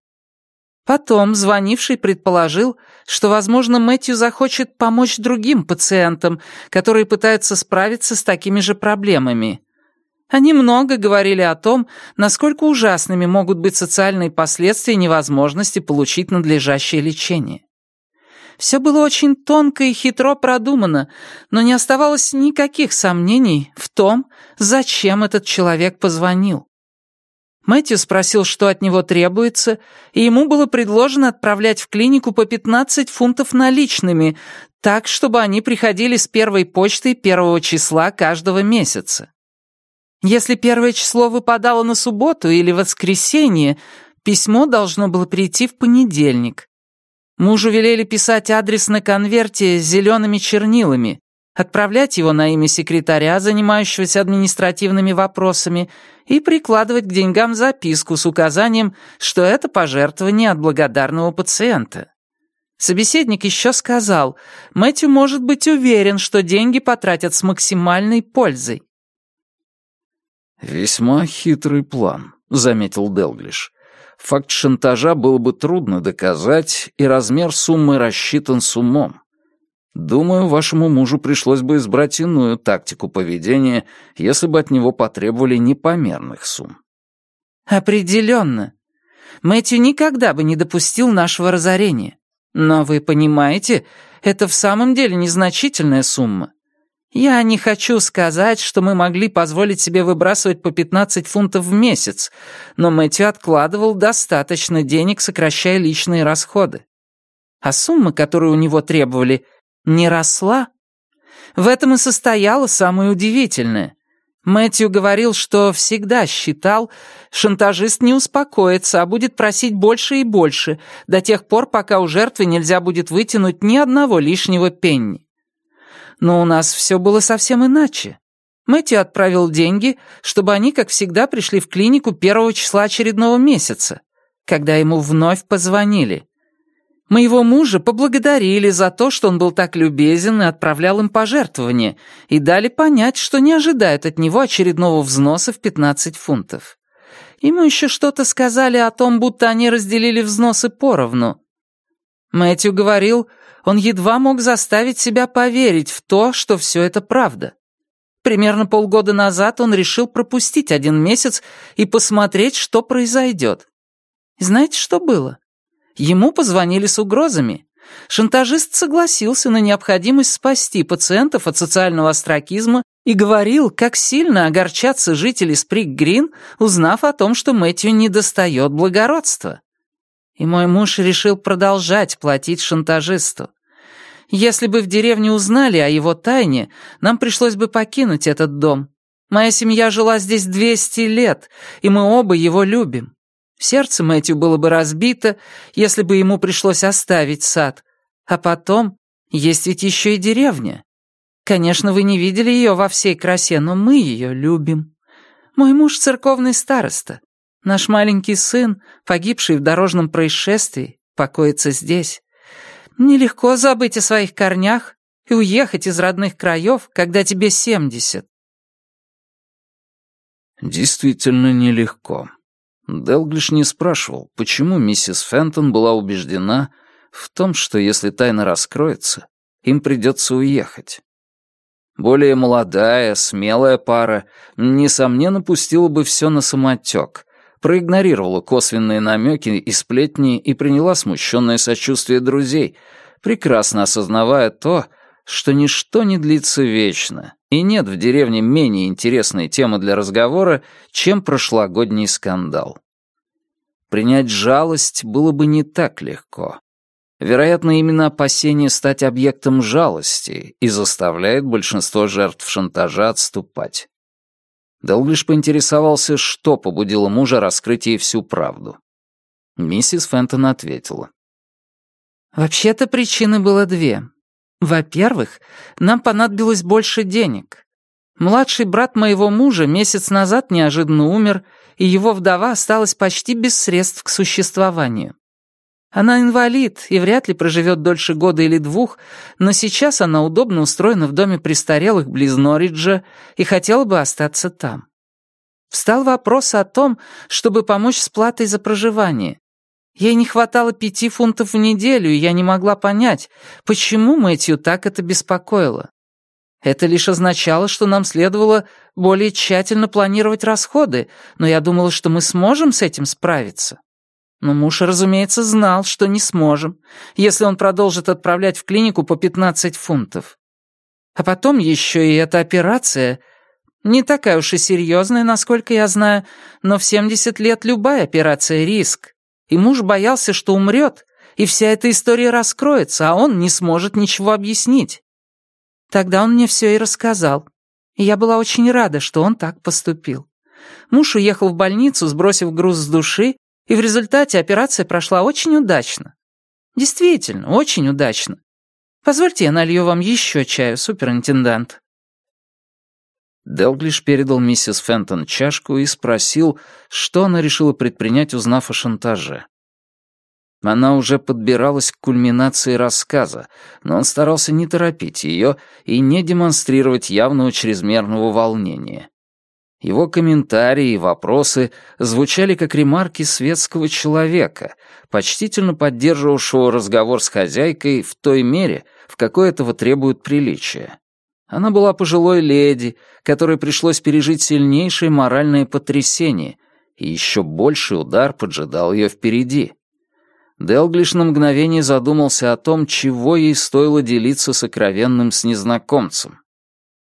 Потом звонивший предположил, что, возможно, Мэтью захочет помочь другим пациентам, которые пытаются справиться с такими же проблемами. Они много говорили о том, насколько ужасными могут быть социальные последствия невозможности получить надлежащее лечение. Все было очень тонко и хитро продумано, но не оставалось никаких сомнений в том, зачем этот человек позвонил. Мэтью спросил, что от него требуется, и ему было предложено отправлять в клинику по 15 фунтов наличными, так, чтобы они приходили с первой почтой первого числа каждого месяца. Если первое число выпадало на субботу или воскресенье, письмо должно было прийти в понедельник. Мужу велели писать адрес на конверте с зелеными чернилами, отправлять его на имя секретаря, занимающегося административными вопросами, и прикладывать к деньгам записку с указанием, что это пожертвование от благодарного пациента. Собеседник еще сказал, Мэтью может быть уверен, что деньги потратят с максимальной пользой. «Весьма хитрый план», — заметил Делглиш. «Факт шантажа было бы трудно доказать, и размер суммы рассчитан с умом. Думаю, вашему мужу пришлось бы избрать иную тактику поведения, если бы от него потребовали непомерных сумм». «Определенно. Мэтью никогда бы не допустил нашего разорения. Но вы понимаете, это в самом деле незначительная сумма. Я не хочу сказать, что мы могли позволить себе выбрасывать по 15 фунтов в месяц, но Мэтью откладывал достаточно денег, сокращая личные расходы. А сумма, которую у него требовали, не росла. В этом и состояло самое удивительное. Мэтью говорил, что всегда считал, шантажист не успокоится, а будет просить больше и больше, до тех пор, пока у жертвы нельзя будет вытянуть ни одного лишнего пенни. Но у нас все было совсем иначе. Мэтью отправил деньги, чтобы они, как всегда, пришли в клинику первого числа очередного месяца, когда ему вновь позвонили. Моего мужа поблагодарили за то, что он был так любезен и отправлял им пожертвования, и дали понять, что не ожидают от него очередного взноса в 15 фунтов. Ему еще что-то сказали о том, будто они разделили взносы поровну. Мэтью говорил, он едва мог заставить себя поверить в то, что все это правда. Примерно полгода назад он решил пропустить один месяц и посмотреть, что произойдет. знаете, что было? Ему позвонили с угрозами. Шантажист согласился на необходимость спасти пациентов от социального астракизма и говорил, как сильно огорчатся жители Сприк-Грин, узнав о том, что Мэтью недостает благородства. И мой муж решил продолжать платить шантажисту. Если бы в деревне узнали о его тайне, нам пришлось бы покинуть этот дом. Моя семья жила здесь 200 лет, и мы оба его любим. Сердце Мэтью было бы разбито, если бы ему пришлось оставить сад. А потом есть ведь еще и деревня. Конечно, вы не видели ее во всей красе, но мы ее любим. Мой муж церковный староста. Наш маленький сын, погибший в дорожном происшествии, покоится здесь. Нелегко забыть о своих корнях и уехать из родных краев, когда тебе семьдесят. Действительно нелегко. Делглиш не спрашивал, почему миссис Фентон была убеждена, в том, что если тайна раскроется, им придется уехать. Более молодая, смелая пара, несомненно, пустила бы все на самотек, проигнорировала косвенные намеки и сплетни и приняла смущенное сочувствие друзей, прекрасно осознавая то, что ничто не длится вечно, и нет в деревне менее интересной темы для разговора, чем прошлогодний скандал. Принять жалость было бы не так легко. Вероятно, именно опасение стать объектом жалости и заставляет большинство жертв шантажа отступать. Делглиш поинтересовался, что побудило мужа раскрыть ей всю правду. Миссис Фентон ответила. «Вообще-то причины было две. Во-первых, нам понадобилось больше денег. Младший брат моего мужа месяц назад неожиданно умер, и его вдова осталась почти без средств к существованию. Она инвалид и вряд ли проживет дольше года или двух, но сейчас она удобно устроена в доме престарелых близ Норриджа и хотела бы остаться там. Встал вопрос о том, чтобы помочь с платой за проживание. Ей не хватало пяти фунтов в неделю, и я не могла понять, почему Мэтью так это беспокоило. Это лишь означало, что нам следовало более тщательно планировать расходы, но я думала, что мы сможем с этим справиться. Но муж, разумеется, знал, что не сможем, если он продолжит отправлять в клинику по 15 фунтов. А потом еще и эта операция. Не такая уж и серьезная, насколько я знаю, но в 70 лет любая операция — риск. И муж боялся, что умрет, и вся эта история раскроется, а он не сможет ничего объяснить. Тогда он мне все и рассказал. И я была очень рада, что он так поступил. Муж уехал в больницу, сбросив груз с души, и в результате операция прошла очень удачно. Действительно, очень удачно. Позвольте, я налью вам еще чаю, суперинтендант». Делглиш передал миссис Фентон чашку и спросил, что она решила предпринять, узнав о шантаже. Она уже подбиралась к кульминации рассказа, но он старался не торопить ее и не демонстрировать явного чрезмерного волнения. Его комментарии и вопросы звучали как ремарки светского человека, почтительно поддерживавшего разговор с хозяйкой в той мере, в какой этого требует приличия. Она была пожилой леди, которой пришлось пережить сильнейшее моральное потрясение, и еще больший удар поджидал ее впереди. Делглиш на мгновение задумался о том, чего ей стоило делиться сокровенным с незнакомцем.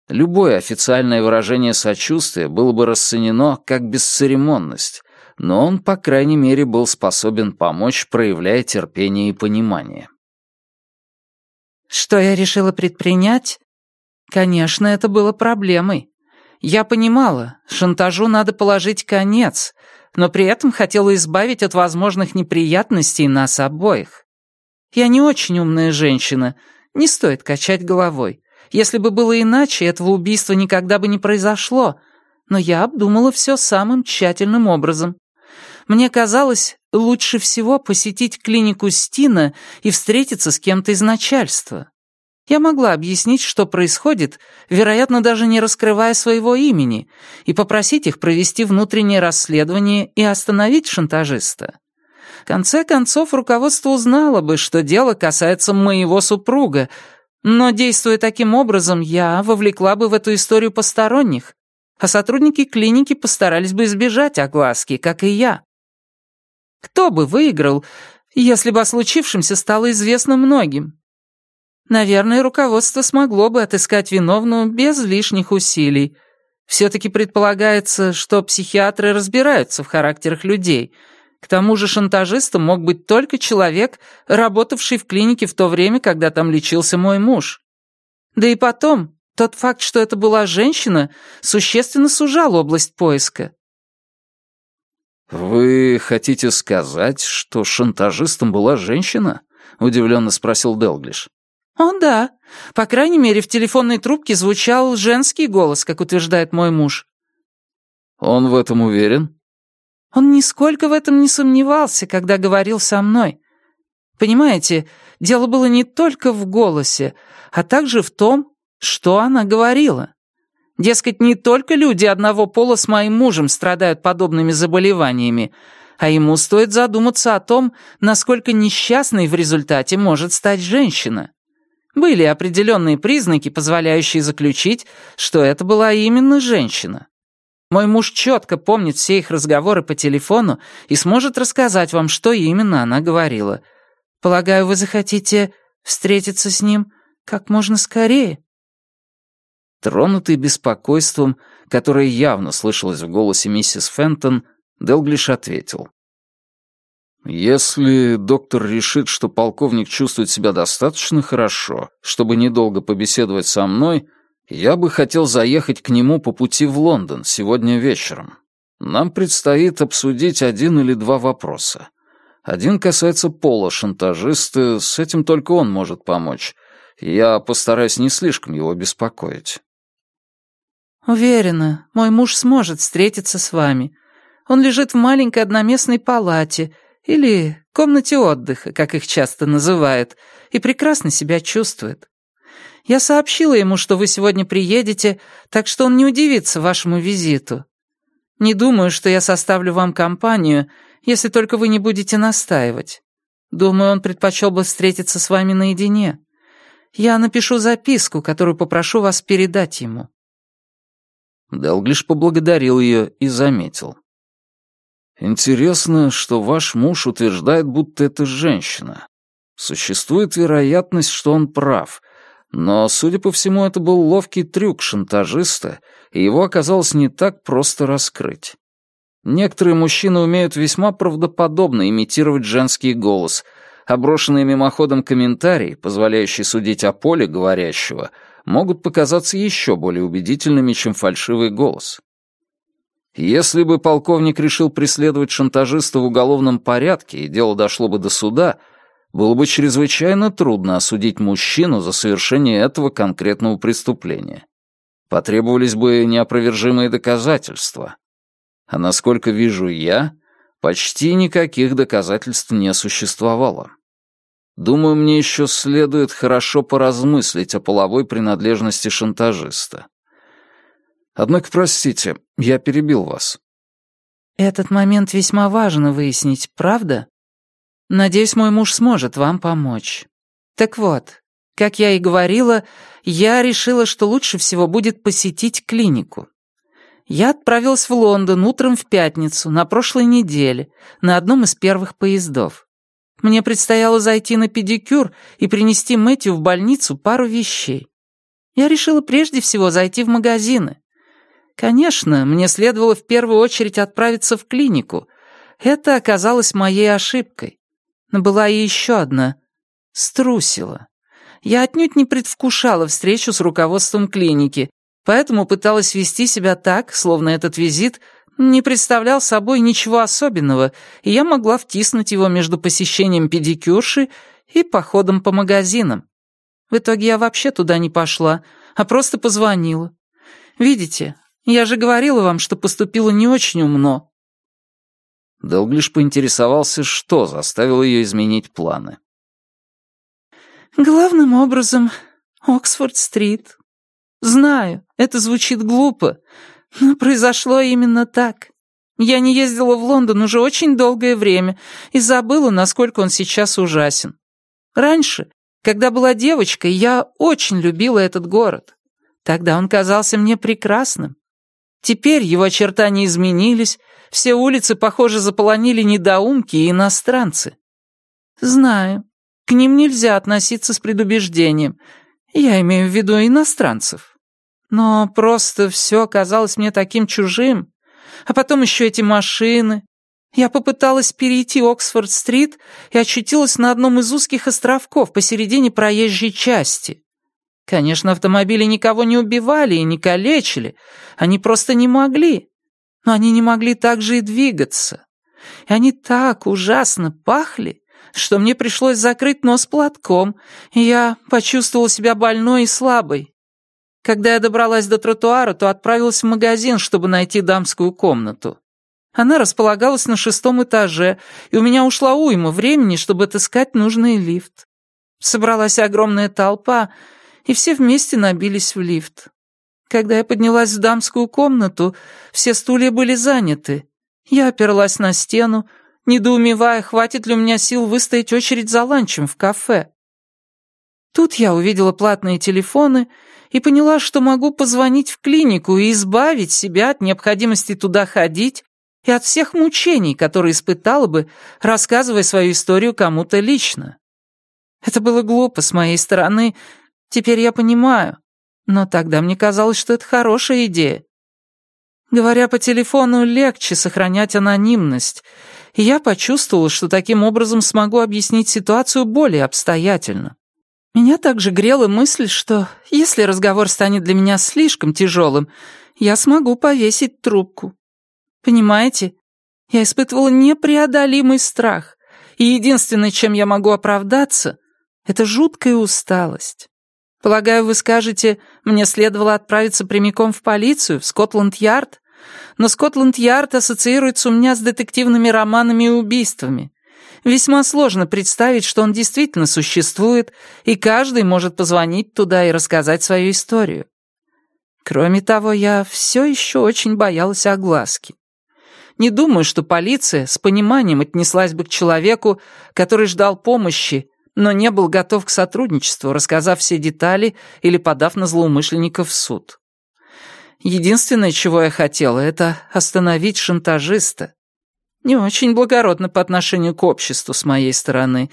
Любое официальное выражение сочувствия было бы расценено как бесцеремонность, но он, по крайней мере, был способен помочь, проявляя терпение и понимание. Что я решила предпринять? Конечно, это было проблемой. Я понимала, шантажу надо положить конец, но при этом хотела избавить от возможных неприятностей нас обоих. Я не очень умная женщина, не стоит качать головой. Если бы было иначе, этого убийства никогда бы не произошло. Но я обдумала все самым тщательным образом. Мне казалось, лучше всего посетить клинику Стина и встретиться с кем-то из начальства. Я могла объяснить, что происходит, вероятно, даже не раскрывая своего имени, и попросить их провести внутреннее расследование и остановить шантажиста. В конце концов, руководство узнало бы, что дело касается моего супруга, но, действуя таким образом, я вовлекла бы в эту историю посторонних, а сотрудники клиники постарались бы избежать огласки, как и я. Кто бы выиграл, если бы о случившемся стало известно многим? Наверное, руководство смогло бы отыскать виновную без лишних усилий. Все-таки предполагается, что психиатры разбираются в характерах людей — к тому же шантажистом мог быть только человек, работавший в клинике в то время, когда там лечился мой муж. Да и потом, тот факт, что это была женщина, существенно сужал область поиска. «Вы хотите сказать, что шантажистом была женщина?» — удивленно спросил Делглиш. «О, да. По крайней мере, в телефонной трубке звучал женский голос, как утверждает мой муж». «Он в этом уверен?» Он нисколько в этом не сомневался, когда говорил со мной. Понимаете, дело было не только в голосе, а также в том, что она говорила. Дескать, не только люди одного пола с моим мужем страдают подобными заболеваниями, а ему стоит задуматься о том, насколько несчастной в результате может стать женщина. Были определенные признаки, позволяющие заключить, что это была именно женщина. Мой муж четко помнит все их разговоры по телефону и сможет рассказать вам, что именно она говорила. Полагаю, вы захотите встретиться с ним как можно скорее?» Тронутый беспокойством, которое явно слышалось в голосе миссис Фентон, Делглиш ответил. «Если доктор решит, что полковник чувствует себя достаточно хорошо, чтобы недолго побеседовать со мной, я бы хотел заехать к нему по пути в Лондон сегодня вечером. Нам предстоит обсудить один или два вопроса. Один касается пола шантажиста, с этим только он может помочь. Я постараюсь не слишком его беспокоить». «Уверена, мой муж сможет встретиться с вами. Он лежит в маленькой одноместной палате или комнате отдыха, как их часто называют, и прекрасно себя чувствует. Я сообщила ему, что вы сегодня приедете, так что он не удивится вашему визиту. Не думаю, что я составлю вам компанию, если только вы не будете настаивать. Думаю, он предпочел бы встретиться с вами наедине. Я напишу записку, которую попрошу вас передать ему». Делглиш поблагодарил ее и заметил. Интересно, что ваш муж утверждает, будто это женщина. Существует вероятность, что он прав, но, судя по всему, это был ловкий трюк шантажиста, и его оказалось не так просто раскрыть. Некоторые мужчины умеют весьма правдоподобно имитировать женский голос, а брошенные мимоходом комментарии, позволяющие судить о поле говорящего, могут показаться еще более убедительными, чем фальшивый голос. Если бы полковник решил преследовать шантажиста в уголовном порядке и дело дошло бы до суда, было бы чрезвычайно трудно осудить мужчину за совершение этого конкретного преступления. Потребовались бы неопровержимые доказательства. А насколько вижу я, почти никаких доказательств не существовало. Думаю, мне еще следует хорошо поразмыслить о половой принадлежности шантажиста. Однако, простите, я перебил вас. Этот момент весьма важно выяснить, правда? Надеюсь, мой муж сможет вам помочь. Так вот, как я и говорила, я решила, что лучше всего будет посетить клинику. Я отправилась в Лондон утром в пятницу, на прошлой неделе, на одном из первых поездов. Мне предстояло зайти на педикюр и принести Мэтью в больницу пару вещей. Я решила прежде всего зайти в магазины. Конечно, мне следовало в первую очередь отправиться в клинику. Это оказалось моей ошибкой. Но была и еще одна. Струсила. Я отнюдь не предвкушала встречу с руководством клиники, поэтому пыталась вести себя так, словно этот визит не представлял собой ничего особенного, и я могла втиснуть его между посещением педикюрши и походом по магазинам. В итоге я вообще туда не пошла, а просто позвонила. Видите, я же говорила вам, что поступила не очень умно». Делглиш поинтересовался, что заставило ее изменить планы. «Главным образом, Оксфорд-стрит. Знаю, это звучит глупо, но произошло именно так. Я не ездила в Лондон уже очень долгое время и забыла, насколько он сейчас ужасен. Раньше, когда была девочкой, я очень любила этот город. Тогда он казался мне прекрасным. Теперь его очертания изменились, все улицы, похоже, заполонили недоумки и иностранцы. Знаю, к ним нельзя относиться с предубеждением. Я имею в виду иностранцев. Но просто все казалось мне таким чужим. А потом еще эти машины. Я попыталась перейти Оксфорд-стрит и очутилась на одном из узких островков посередине проезжей части. Конечно, автомобили никого не убивали и не калечили. Они просто не могли. Но они не могли так же и двигаться. И они так ужасно пахли, что мне пришлось закрыть нос платком, и я почувствовала себя больной и слабой. Когда я добралась до тротуара, то отправилась в магазин, чтобы найти дамскую комнату. Она располагалась на шестом этаже, и у меня ушла уйма времени, чтобы отыскать нужный лифт. Собралась огромная толпа, и все вместе набились в лифт. Когда я поднялась в дамскую комнату, все стулья были заняты. Я оперлась на стену недоумевая, хватит ли у меня сил выстоять очередь за ланчем в кафе. Тут я увидела платные телефоны и поняла, что могу позвонить в клинику и избавить себя от необходимости туда ходить и от всех мучений, которые испытала бы, рассказывая свою историю кому-то лично. Это было глупо с моей стороны, теперь я понимаю, но тогда мне казалось, что это хорошая идея. Говоря по телефону, легче сохранять анонимность, и я почувствовала, что таким образом смогу объяснить ситуацию более обстоятельно. Меня также грела мысль, что если разговор станет для меня слишком тяжелым, я смогу повесить трубку. Понимаете, я испытывала непреодолимый страх, и единственное, чем я могу оправдаться, это жуткая усталость. Полагаю, вы скажете, мне следовало отправиться прямиком в полицию, в Скотланд-Ярд, но Скотланд-Ярд ассоциируется у меня с детективными романами и убийствами. Весьма сложно представить, что он действительно существует, и каждый может позвонить туда и рассказать свою историю. Кроме того, я все еще очень боялась огласки. Не думаю, что полиция с пониманием отнеслась бы к человеку, который ждал помощи, но не был готов к сотрудничеству, рассказав все детали или подав на злоумышленников в суд. Единственное, чего я хотела, это остановить шантажиста. Не очень благородно по отношению к обществу с моей стороны.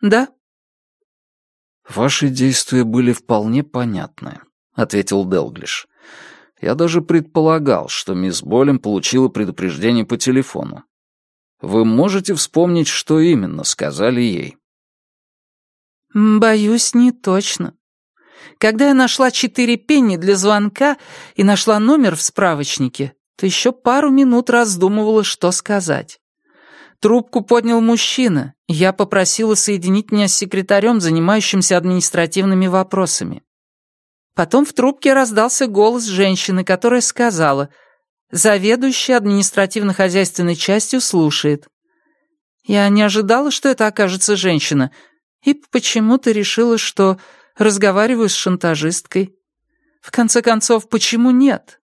Да? «Ваши действия были вполне понятны», — ответил Делглиш. «Я даже предполагал, что мисс Болем получила предупреждение по телефону. Вы можете вспомнить, что именно сказали ей?» «Боюсь, не точно. Когда я нашла четыре пенни для звонка и нашла номер в справочнике, то еще пару минут раздумывала, что сказать. Трубку поднял мужчина, я попросила соединить меня с секретарем, занимающимся административными вопросами. Потом в трубке раздался голос женщины, которая сказала «Заведующий административно-хозяйственной частью слушает». Я не ожидала, что это окажется женщина, и почему-то решила, что разговариваю с шантажисткой. В конце концов, почему нет?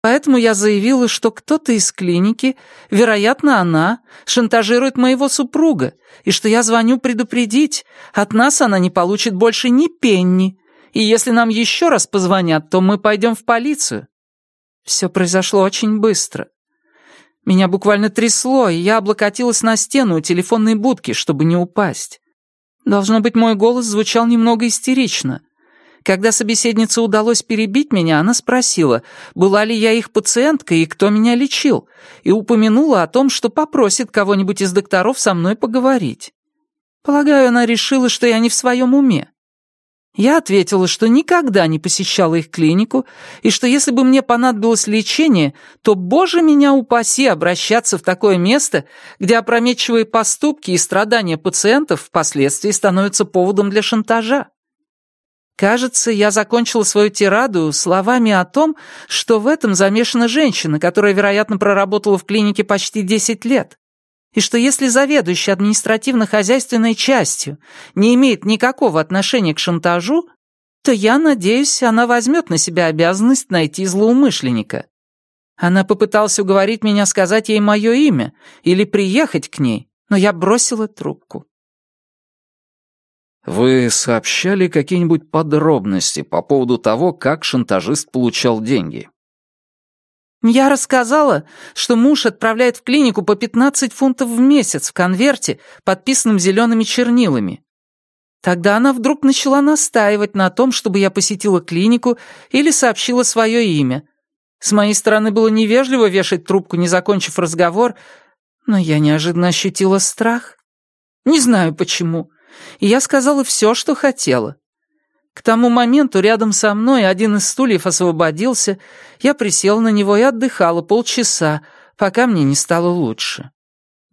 Поэтому я заявила, что кто-то из клиники, вероятно, она, шантажирует моего супруга, и что я звоню предупредить, от нас она не получит больше ни пенни, и если нам еще раз позвонят, то мы пойдем в полицию. Все произошло очень быстро. Меня буквально трясло, и я облокотилась на стену у телефонной будки, чтобы не упасть. Должно быть, мой голос звучал немного истерично — когда собеседнице удалось перебить меня, она спросила, была ли я их пациенткой и кто меня лечил, и упомянула о том, что попросит кого-нибудь из докторов со мной поговорить. Полагаю, она решила, что я не в своем уме. Я ответила, что никогда не посещала их клинику, и что если бы мне понадобилось лечение, то, боже меня упаси, обращаться в такое место, где опрометчивые поступки и страдания пациентов впоследствии становятся поводом для шантажа. Кажется, я закончила свою тираду словами о том, что в этом замешана женщина, которая, вероятно, проработала в клинике почти 10 лет, и что если заведующий административно-хозяйственной частью не имеет никакого отношения к шантажу, то я надеюсь, она возьмет на себя обязанность найти злоумышленника. Она попыталась уговорить меня сказать ей мое имя или приехать к ней, но я бросила трубку. Вы сообщали какие-нибудь подробности по поводу того, как шантажист получал деньги? Я рассказала, что муж отправляет в клинику по 15 фунтов в месяц в конверте, подписанном зелеными чернилами. Тогда она вдруг начала настаивать на том, чтобы я посетила клинику или сообщила свое имя. С моей стороны было невежливо вешать трубку, не закончив разговор, но я неожиданно ощутила страх. Не знаю почему и я сказала все, что хотела. К тому моменту рядом со мной один из стульев освободился, я присела на него и отдыхала полчаса, пока мне не стало лучше.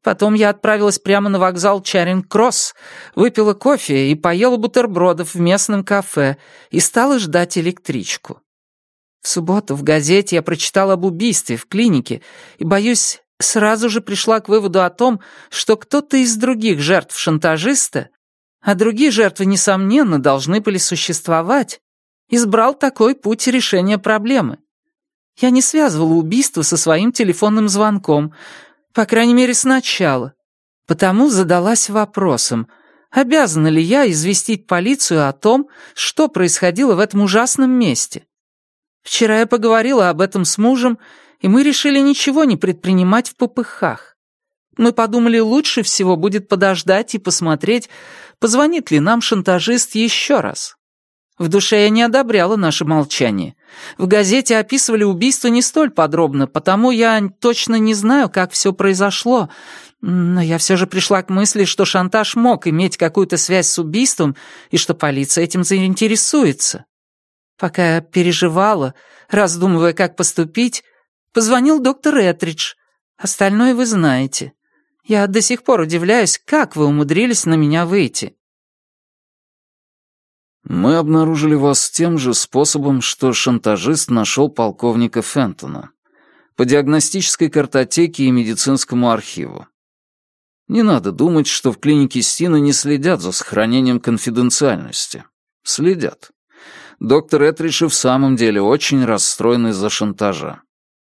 Потом я отправилась прямо на вокзал Чаринг-Кросс, выпила кофе и поела бутербродов в местном кафе и стала ждать электричку. В субботу в газете я прочитала об убийстве в клинике и, боюсь, сразу же пришла к выводу о том, что кто-то из других жертв шантажиста а другие жертвы, несомненно, должны были существовать, избрал такой путь решения проблемы. Я не связывала убийство со своим телефонным звонком, По крайней мере, сначала. Потому задалась вопросом, обязана ли я известить полицию о том, что происходило в этом ужасном месте. Вчера я поговорила об этом с мужем, и мы решили ничего не предпринимать в попыхах. Мы подумали, лучше всего будет подождать и посмотреть, позвонит ли нам шантажист еще раз. В душе я не одобряла наше молчание. В газете описывали убийство не столь подробно, потому я точно не знаю, как все произошло, но я все же пришла к мысли, что шантаж мог иметь какую-то связь с убийством и что полиция этим заинтересуется. Пока я переживала, раздумывая, как поступить, позвонил доктор Этридж. Остальное вы знаете. Я до сих пор удивляюсь, как вы умудрились на меня выйти. Мы обнаружили вас тем же способом, что шантажист нашел полковника Фентона. По диагностической картотеке и медицинскому архиву. Не надо думать, что в клинике Стина не следят за сохранением конфиденциальности. Следят. Доктор Этридж в самом деле очень расстроен из-за шантажа.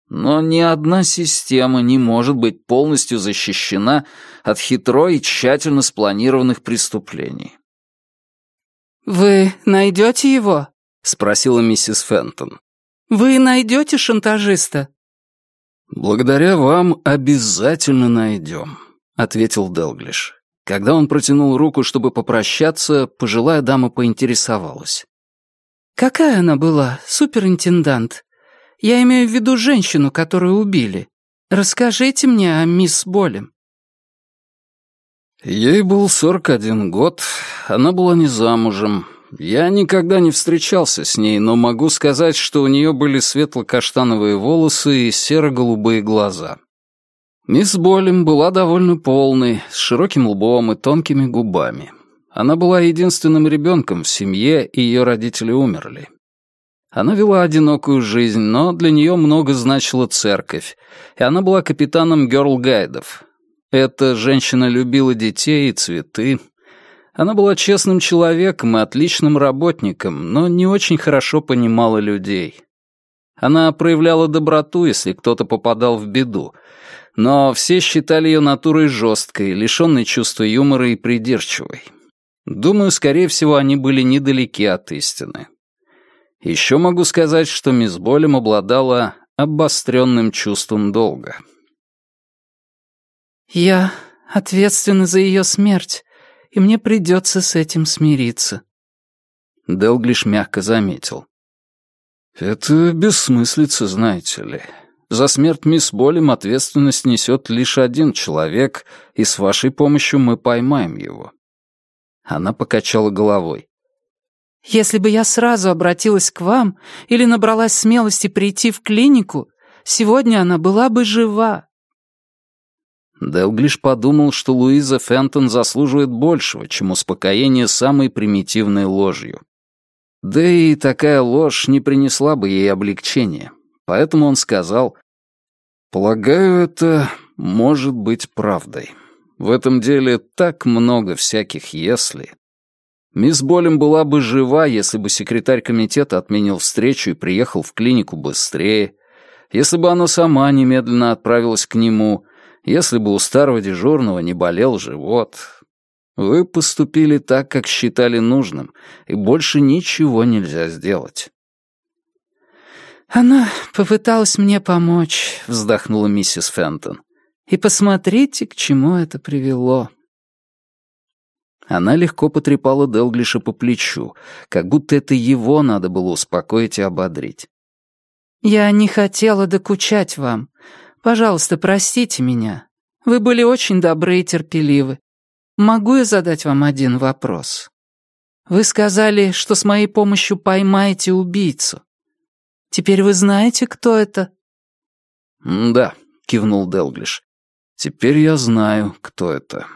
Но ни одна система не может быть полностью защищена от хитро и тщательно спланированных преступлений. «Вы найдете его?» — спросила миссис Фентон. «Вы найдете шантажиста?» «Благодаря вам обязательно найдем», ответил Делглиш. Когда он протянул руку, чтобы попрощаться, пожилая дама поинтересовалась. «Какая она была, суперинтендант? Я имею в виду женщину, которую убили. Расскажите мне о мисс Болем». Ей был сорок один год, она была не замужем. Я никогда не встречался с ней, но могу сказать, что у нее были светло-каштановые волосы и серо-голубые глаза. Мисс Болем была довольно полной, с широким лбом и тонкими губами. Она была единственным ребенком в семье, и ее родители умерли. Она вела одинокую жизнь, но для нее много значила церковь, и она была капитаном герл-гайдов. Эта женщина любила детей и цветы. Она была честным человеком и отличным работником, но не очень хорошо понимала людей. Она проявляла доброту, если кто-то попадал в беду, но все считали ее натурой жесткой, лишенной чувства юмора и придирчивой. Думаю, скорее всего, они были недалеки от истины. Еще могу сказать, что мисс Болем обладала обостренным чувством долга. «Я ответственна за ее смерть, и мне придется с этим смириться», — Делглиш мягко заметил. «Это бессмыслица, знаете ли. За смерть мисс Болем ответственность несет лишь один человек, и с вашей помощью мы поймаем его». Она покачала головой. «Если бы я сразу обратилась к вам или набралась смелости прийти в клинику, сегодня она была бы жива». Делглиш подумал, что Луиза Фентон заслуживает большего, чем успокоение самой примитивной ложью. Да и такая ложь не принесла бы ей облегчения. Поэтому он сказал, «Полагаю, это может быть правдой. В этом деле так много всяких «если». Мисс Болем была бы жива, если бы секретарь комитета отменил встречу и приехал в клинику быстрее, если бы она сама немедленно отправилась к нему, если бы у старого дежурного не болел живот. Вы поступили так, как считали нужным, и больше ничего нельзя сделать. «Она попыталась мне помочь», — вздохнула миссис Фентон. «И посмотрите, к чему это привело». Она легко потрепала Делглиша по плечу, как будто это его надо было успокоить и ободрить. «Я не хотела докучать вам. Пожалуйста, простите меня. Вы были очень добры и терпеливы. Могу я задать вам один вопрос? Вы сказали, что с моей помощью поймаете убийцу. Теперь вы знаете, кто это?» «Да», — кивнул Делглиш. «Теперь я знаю, кто это».